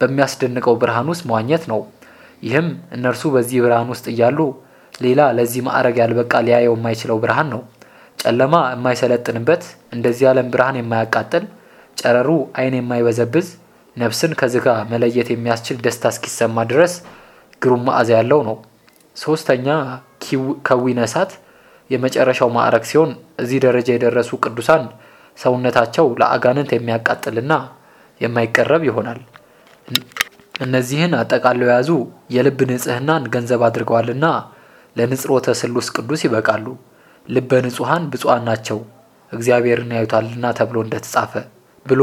S1: በሚያስደንቀው ብርሃን ውስጥ መዋኘት ነው። ይህም እነርሱ በዚህ ብርሃን ውስጥ እያሉ ሌላ ለዚህ ማዕረግ ያልበቃ ሊያየው የማይችለው ብርሃን ነው። ጨለማ የማይሰለጥንበት እንደዚህ ዓለም ብርሃን የማያቃጥል ጨረሩ ዓይን የማይበዘብዝ ነፍስን ከዝጋ መለየት የሚያስችል ደስታ እስኪሰማ ድረስ ግሩም መዓዛ ያለው ነው። ሶስተኛ ከዊነ እሳት የመጨረሻው ማዕረግ ሲሆን እዚህ ደረጃ የደረሱ ቅዱሳን ሰውነታቸው ለአጋንንት የሚያቃጥልና የማይቀረብ ይሆናል። እነዚህን አጠቃለው የያዙ የልብ ንጽህናን ገንዘብ አድርገዋልና ለንጽሮተ ስሉስ ቅዱስ ይበቃሉ። ልበ ንጹሐን ብፁዓን ናቸው እግዚአብሔርን ያዩታልና ተብሎ እንደተጻፈ ብሎ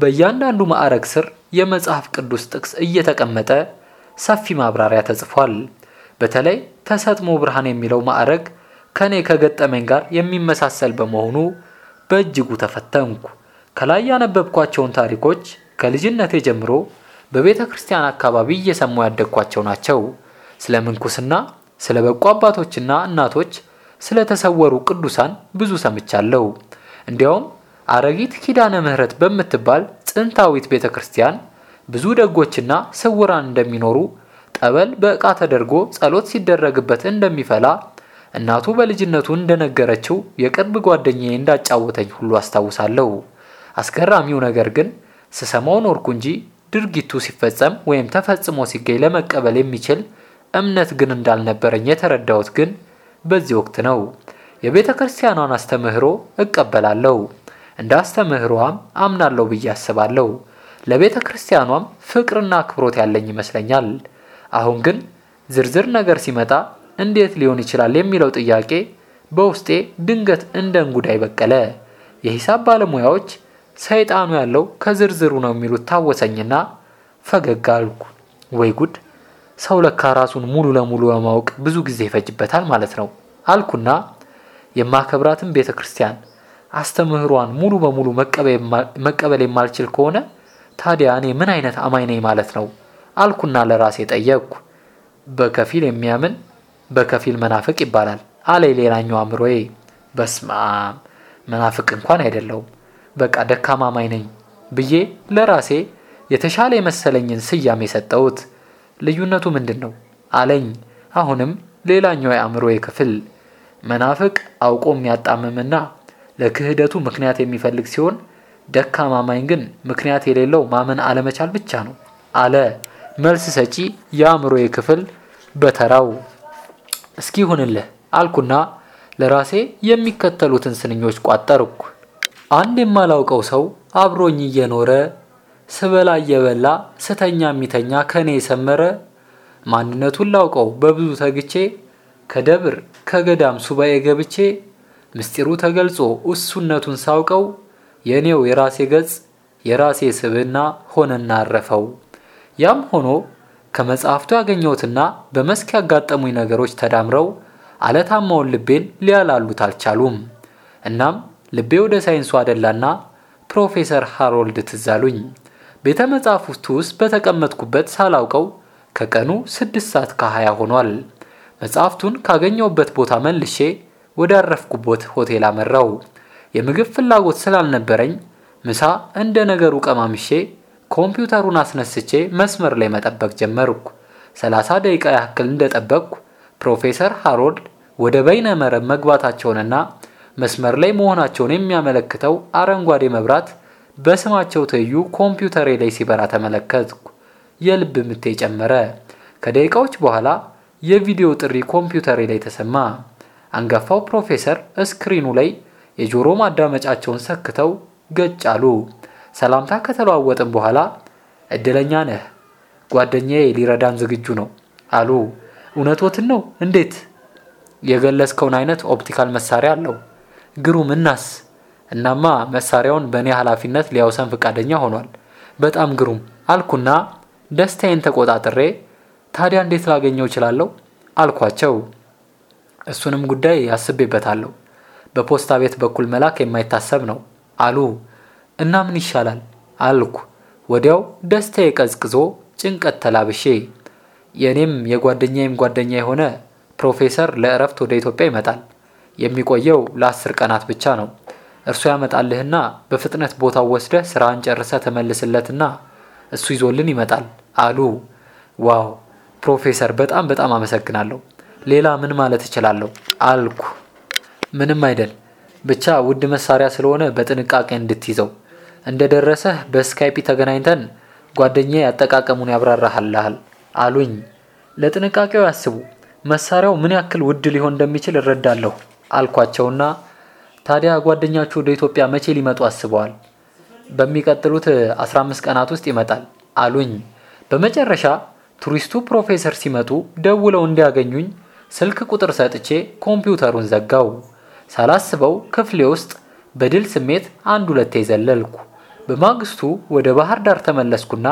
S1: በእያንዳንዱ ማዕረግ ስር የመጽሐፍ ቅዱስ ጥቅስ እየተቀመጠ ሰፊ ማብራሪያ ተጽፏል። በተለይ ተሰጥሞ ብርሃን የሚለው ማዕረግ ከኔ ከገጠመኝ ጋር የሚመሳሰል በመሆኑ በእጅጉ ተፈተንኩ። ከላይ ያነበብኳቸውን ታሪኮች ከልጅነቴ ጀምሮ በቤተ ክርስቲያን አካባቢ እየሰሙ ያደግኳቸው ናቸው። ስለ ምንኩስና፣ ስለ በቁ አባቶችና እናቶች፣ ስለ ተሰወሩ ቅዱሳን ብዙ ሰምቻለሁ። እንዲያውም አረጊት ኪዳነ ምሕረት በምትባል ጥንታዊት ቤተ ክርስቲያን ብዙ ደጎችና ስውራን እንደሚኖሩ ጠበል በዕቃ ተደርጎ ጸሎት ሲደረግበት እንደሚፈላ እናቱ በልጅነቱ እንደነገረችው የቅርብ ጓደኛዬ እንዳጫወተኝ ሁሉ አስታውሳለሁ። አስገራሚው ነገር ግን ስሰማው ኖርኩ እንጂ ድርጊቱ ሲፈጸም ወይም ተፈጽሞ ሲገኝ ለመቀበል የሚችል እምነት ግን እንዳልነበረኝ የተረዳሁት ግን በዚህ ወቅት ነው። የቤተ ክርስቲያኗን አስተምህሮ እቀበላለሁ፣ እንደ አስተምህሮዋም አምናለሁ ብዬ አስባለሁ። ለቤተ ክርስቲያኗም ፍቅርና አክብሮት ያለኝ ይመስለኛል። አሁን ግን ዝርዝር ነገር ሲመጣ እንዴት ሊሆን ይችላል የሚለው ጥያቄ በውስጤ ድንገት እንደ እንጉዳይ በቀለ። የሂሳብ ባለሙያዎች ሰይጣኑ ያለው ከዝርዝሩ ነው የሚሉት ታወሰኝና ፈገግ አልኩ። ወይ ጉድ! ሰው ለካ ራሱን ሙሉ ለሙሉ ለማወቅ ብዙ ጊዜ ይፈጅበታል ማለት ነው አልኩና የማከብራትን ቤተ ክርስቲያን አስተምህሯን ሙሉ በሙሉ መቀበል የማልችል ከሆነ ታዲያ እኔ ምን አይነት አማኝ ነኝ ማለት ነው አልኩና ለራሴ ጠየቅኩ። በከፊል የሚያምን በከፊል መናፍቅ ይባላል አለ ሌላኛው አእምሮዬ። በስማም መናፍቅ እንኳን አይደለውም፣ በቃ ደካማ አማኝ ነኝ ብዬ ለራሴ የተሻለ የመሰለኝን ስያሜ ሰጠሁት። ልዩነቱ ምንድን ነው አለኝ አሁንም ሌላኛው የአእምሮዬ ክፍል። መናፍቅ አውቆ የሚያጣምምና ለክህደቱ ምክንያት የሚፈልግ ሲሆን ደካማ አማኝ ግን ምክንያት የሌለው ማመን አለመቻል ብቻ ነው አለ መልስ ሰጪ የአእምሮዬ ክፍል በተራው። እስኪ ይሁንልህ አልኩና ለራሴ የሚከተሉትን ስንኞች ቋጠርኩ። አንድ የማላውቀው ሰው አብሮኝ እየኖረ ስበላ እየበላ ስተኛ የሚተኛ ከኔ የሰመረ ማንነቱን ላውቀው በብዙ ተግቼ ከደብር ከገዳም ሱባኤ ገብቼ ምስጢሩ ተገልጾ እሱነቱን ሳውቀው የእኔው የራሴ ገጽ የራሴ ስብዕና ሆነና አረፈው። ያም ሆኖ ከመጽሐፍቱ ያገኘሁትና በመስክ ያጋጠሙኝ ነገሮች ተዳምረው አለታማውን ልቤን ሊያላሉት አልቻሉም። እናም ልቤ ወደ ሳይንሱ አደላና ፕሮፌሰር ሃሮልድ ትዝ አሉኝ። ቤተ መጻሕፍቱ ውስጥ በተቀመጥኩበት ሳላውቀው ከቀኑ ስድስት ሰዓት ከሀያ ሆኗል። መጽሐፍቱን ካገኘሁበት ቦታ መልሼ ወዳረፍኩበት ሆቴል አመራው። የምግብ ፍላጎት ስላልነበረኝ ምሳ እንደ ነገሩ ቀማምሼ ኮምፒውተሩን አስነስቼ መስመር ላይ መጠበቅ ጀመርኩ። ሰላሳ ደቂቃ ያክል እንደጠበቅኩ ፕሮፌሰር ሃሮልድ ወደ በይነ መረብ መግባታቸውንና መስመር ላይ መሆናቸውን የሚያመለክተው አረንጓዴ መብራት በስማቸው ትይዩ ኮምፒውተሬ ላይ ሲበራ ተመለከትኩ። የልብ ምቴ ጨመረ። ከደቂቃዎች በኋላ የቪዲዮ ጥሪ ኮምፒውተሬ ላይ ተሰማ። አንጋፋው ፕሮፌሰር ስክሪኑ ላይ የጆሮ ማዳመጫቸውን ሰክተው ገጭ አሉ። ሰላምታ ከተለዋወጥን በኋላ እድለኛ ነህ፣ ጓደኛዬ ሊረዳን ዝግጁ ነው አሉ። እውነቶትን ነው? እንዴት? የገለጽከውን አይነት optical መሳሪያ አለው። ግሩም። እናስ? እናማ መሳሪያውን በእኔ ኃላፊነት ሊያውሰን ፈቃደኛ ሆኗል። በጣም ግሩም አልኩና ደስታዬን ተቆጣጥሬ ታዲያ እንዴት ላገኘው እችላለሁ አልኳቸው። እሱንም ጉዳይ አስቤበታለሁ። በፖስታ ቤት በኩል መላክ የማይታሰብ ነው አሉ። እና ምን ይሻላል አልኩ። ወዲያው ደስታዬ ቀዝቅዞ ጭንቀት ተላብሼ የእኔም የጓደኛዬም ጓደኛ የሆነ ፕሮፌሰር ለእረፍት ወደ ኢትዮጵያ ይመጣል። የሚቆየው ለአስር ቀናት ብቻ ነው። እርሱ ያመጣልህና በፍጥነት ቦታው ወስደህ ስራህን ጨርሰህ ተመልስለትና እሱ ይዞልን ይመጣል አሉ። wow ፕሮፌሰር፣ በጣም በጣም አመሰግናለሁ። ሌላ ምን ማለት እችላለሁ አልኩ። ምንም አይደል፣ ብቻ ውድ መሳሪያ ስለሆነ በጥንቃቄ እንድትይዘው እንደደረሰህ በስካይፒ ተገናኝተን ጓደኛዬ አጠቃቀሙን ያብራራሃልሃል አሉኝ። ለጥንቃቄው ያስቡ፣ መሳሪያው ምን ያክል ውድ ሊሆን እንደሚችል እረዳለሁ አልኳቸውና ታዲያ ጓደኛችሁ ወደ ኢትዮጵያ መቼ ሊመጡ አስበዋል? በሚቀጥሉት 15 ቀናት ውስጥ ይመጣል አሉኝ። በመጨረሻ ቱሪስቱ ፕሮፌሰር ሲመጡ ደውለው እንዲያገኙኝ ስልክ ቁጥር ሰጥቼ ኮምፒውተሩን ዘጋው። ሳላስበው ክፍሌ ውስጥ በድል ስሜት አንድ ሁለቴ ዘለልኩ። በማግስቱ ወደ ባህር ዳር ተመለስኩና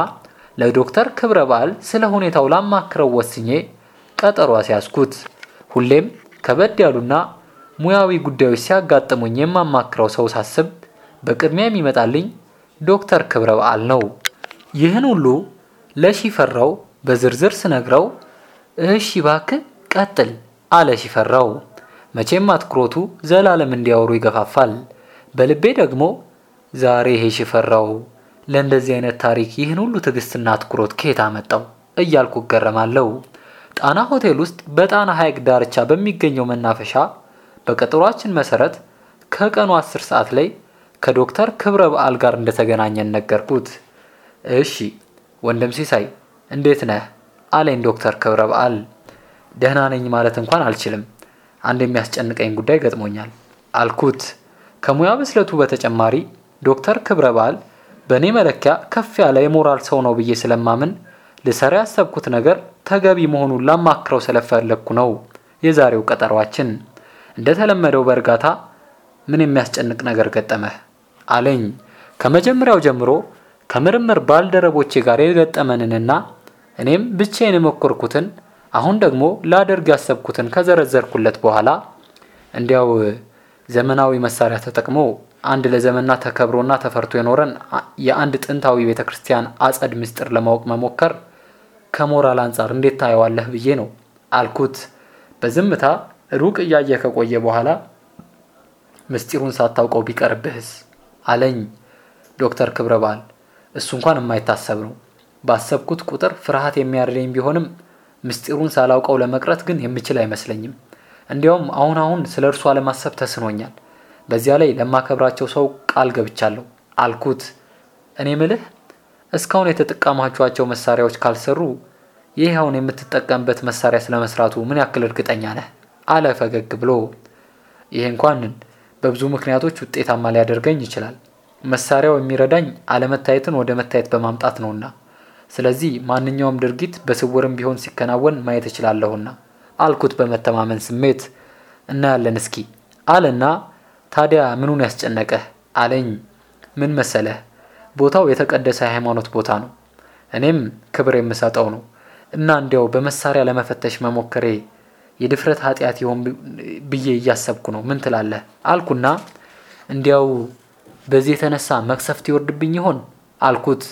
S1: ለዶክተር ክብረ በዓል ስለ ሁኔታው ላማክረው ወስኜ ቀጠሮ አስያዝኩት። ሁሌም ከበድ ያሉና ሙያዊ ጉዳዮች ሲያጋጥሙኝ የማማክረው ሰው ሳስብ በቅድሚያ የሚመጣልኝ ዶክተር ክብረ በዓል ነው። ይህን ሁሉ ለሺፈራው በዝርዝር ስነግረው እሺ እባክህ ቀጥል አለ ሺፈራው። መቼም አትኩሮቱ ዘላለም እንዲያወሩ ይገፋፋል። በልቤ ደግሞ ዛሬ ይሄ ሺፈራው ለእንደዚህ አይነት ታሪክ ይህን ሁሉ ትዕግስትና አትኩሮት ከየት አመጣው እያልኩ እገረማለሁ። ጣና ሆቴል ውስጥ በጣና ሐይቅ ዳርቻ በሚገኘው መናፈሻ በቀጠሯችን መሰረት ከቀኑ አስር ሰዓት ላይ ከዶክተር ክብረ በዓል ጋር እንደተገናኘን ነገርኩት። እሺ ወንድም ሲሳይ እንዴት ነህ አለኝ ዶክተር ክብረ በዓል። ደህና ነኝ ማለት እንኳን አልችልም፣ አንድ የሚያስጨንቀኝ ጉዳይ ገጥሞኛል አልኩት። ከሙያ ብስለቱ በተጨማሪ ዶክተር ክብረ በዓል በእኔ መለኪያ ከፍ ያለ የሞራል ሰው ነው ብዬ ስለማምን ልሰራ ያሰብኩት ነገር ተገቢ መሆኑን ላማክረው ስለፈለግኩ ነው የዛሬው ቀጠሯችን። እንደተለመደው በእርጋታ ምን የሚያስጨንቅ ነገር ገጠመህ አለኝ። ከመጀመሪያው ጀምሮ ከምርምር ባልደረቦቼ ጋር የገጠመንንና እኔም ብቻዬን የሞከርኩትን አሁን ደግሞ ላደርግ ያሰብኩትን ከዘረዘርኩለት በኋላ እንዲያው ዘመናዊ መሳሪያ ተጠቅሞ አንድ ለዘመናት ተከብሮና ተፈርቶ የኖረን የአንድ ጥንታዊ ቤተ ክርስቲያን አጸድ ምስጢር ለማወቅ መሞከር ከሞራል አንጻር እንዴት ታየዋለህ ብዬ ነው አልኩት። በዝምታ ሩቅ እያየ ከቆየ በኋላ ምስጢሩን ሳታውቀው ቢቀርብህስ አለኝ። ዶክተር ክብረ በዓል እሱ እንኳን የማይታሰብ ነው። ባሰብኩት ቁጥር ፍርሃት የሚያርደኝ ቢሆንም ምስጢሩን ሳላውቀው ለመቅረት ግን የምችል አይመስለኝም። እንዲያውም አሁን አሁን ስለ እርሱ አለማሰብ ተስኖኛል። በዚያ ላይ ለማከብራቸው ሰው ቃል ገብቻለሁ አልኩት። እኔ ምልህ እስካሁን የተጠቀማችኋቸው መሳሪያዎች ካልሰሩ ይህ አሁን የምትጠቀምበት መሳሪያ ስለመስራቱ ምን ያክል እርግጠኛ ነህ? አለ ፈገግ ብሎ። ይህ እንኳን በብዙ ምክንያቶች ውጤታማ ሊያደርገኝ ይችላል። መሳሪያው የሚረዳኝ አለመታየትን ወደ መታየት በማምጣት ነውና፣ ስለዚህ ማንኛውም ድርጊት በስውርም ቢሆን ሲከናወን ማየት እችላለሁና አልኩት በመተማመን ስሜት። እናያለን እስኪ አለና ታዲያ ምኑን ያስጨነቀህ አለኝ። ምን መሰለህ ቦታው የተቀደሰ ሃይማኖት ቦታ ነው። እኔም ክብር የምሰጠው ነው እና እንዲያው በመሳሪያ ለመፈተሽ መሞከሬ የድፍረት ኃጢአት ይሆን ብዬ እያሰብኩ ነው። ምን ትላለህ አልኩና እንዲያው በዚህ የተነሳ መቅሰፍት ይወርድብኝ ይሆን አልኩት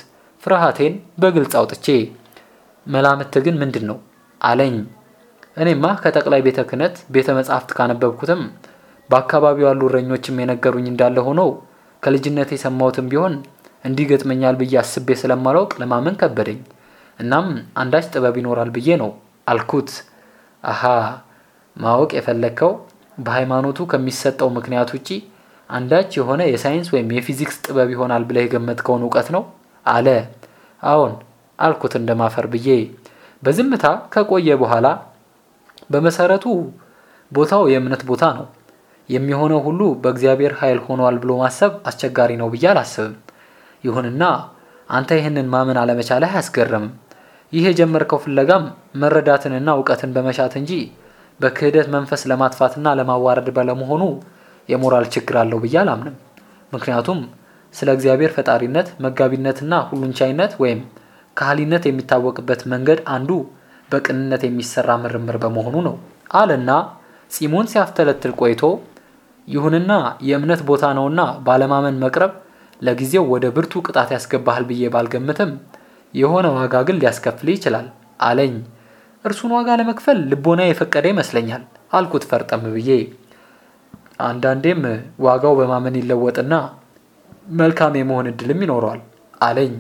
S1: ፍርሃቴን በግልጽ አውጥቼ። መላምት ግን ምንድን ነው አለኝ። እኔማ ከጠቅላይ ቤተ ክህነት ቤተ መጻሕፍት ካነበብኩትም በአካባቢው ያሉ እረኞችም የነገሩኝ እንዳለ ሆነው ከልጅነት የሰማሁትም ቢሆን እንዲህ ገጥመኛል ብዬ አስቤ ስለማላውቅ ለማመን ከበደኝ። እናም አንዳች ጥበብ ይኖራል ብዬ ነው አልኩት። አሃ ማወቅ የፈለግከው በሃይማኖቱ ከሚሰጠው ምክንያት ውጪ አንዳች የሆነ የሳይንስ ወይም የፊዚክስ ጥበብ ይሆናል ብለህ የገመትከውን እውቀት ነው አለ። አዎን አልኩት እንደማፈር ብዬ። በዝምታ ከቆየ በኋላ በመሰረቱ ቦታው የእምነት ቦታ ነው። የሚሆነው ሁሉ በእግዚአብሔር ኃይል ሆኗል ብሎ ማሰብ አስቸጋሪ ነው ብዬ አላስብም። ይሁንና አንተ ይህንን ማመን አለመቻለህ አያስገርምም። ይህ የጀመርከው ፍለጋም መረዳትንና እውቀትን በመሻት እንጂ በክህደት መንፈስ ለማጥፋትና ለማዋረድ ባለመሆኑ የሞራል ችግር አለው ብዬ አላምንም። ምክንያቱም ስለ እግዚአብሔር ፈጣሪነት፣ መጋቢነትና ሁሉን ቻይነት ወይም ካህሊነት የሚታወቅበት መንገድ አንዱ በቅንነት የሚሰራ ምርምር በመሆኑ ነው አለና ጺሙን ሲያፍተለትል ቆይቶ ይሁንና የእምነት ቦታ ነውና ባለማመን መቅረብ ለጊዜው ወደ ብርቱ ቅጣት ያስገባሃል ብዬ ባልገምትም የሆነ ዋጋ ግን ሊያስከፍል ይችላል አለኝ። እርሱን ዋጋ ለመክፈል ልቦና የፈቀደ ይመስለኛል አልኩት ፈርጠም ብዬ። አንዳንዴም ዋጋው በማመን ይለወጥና መልካም የመሆን እድልም ይኖረዋል አለኝ።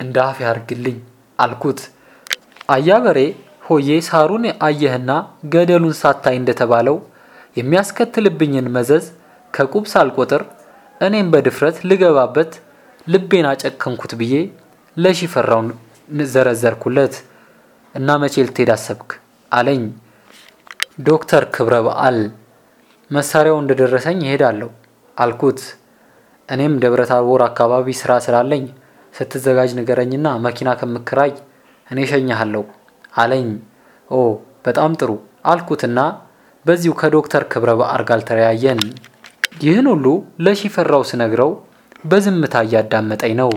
S1: እንደ አፍ ያርግልኝ አልኩት። አያበሬ ሆዬ ሳሩን አየህና ገደሉን ሳታይ እንደተባለው የሚያስከትልብኝን መዘዝ ከቁብ ሳልቆጥር እኔም በድፍረት ልገባበት ልቤን አጨከንኩት ብዬ ለሺፈራው ዘረዘርኩለት እና መቼ ልትሄድ አሰብክ አለኝ። ዶክተር ክብረ በዓል መሳሪያው እንደደረሰኝ እሄዳለሁ አልኩት። እኔም ደብረ ታቦር አካባቢ ስራ ስላለኝ ስትዘጋጅ ንገረኝና መኪና ከምክራይ እኔ ሸኛሃለሁ አለኝ። ኦ በጣም ጥሩ አልኩትና በዚሁ ከዶክተር ክብረ በዓል ጋር ተለያየን። ይህን ሁሉ ለሺፈራው ስነግረው በዝምታ እያዳመጠኝ ነው።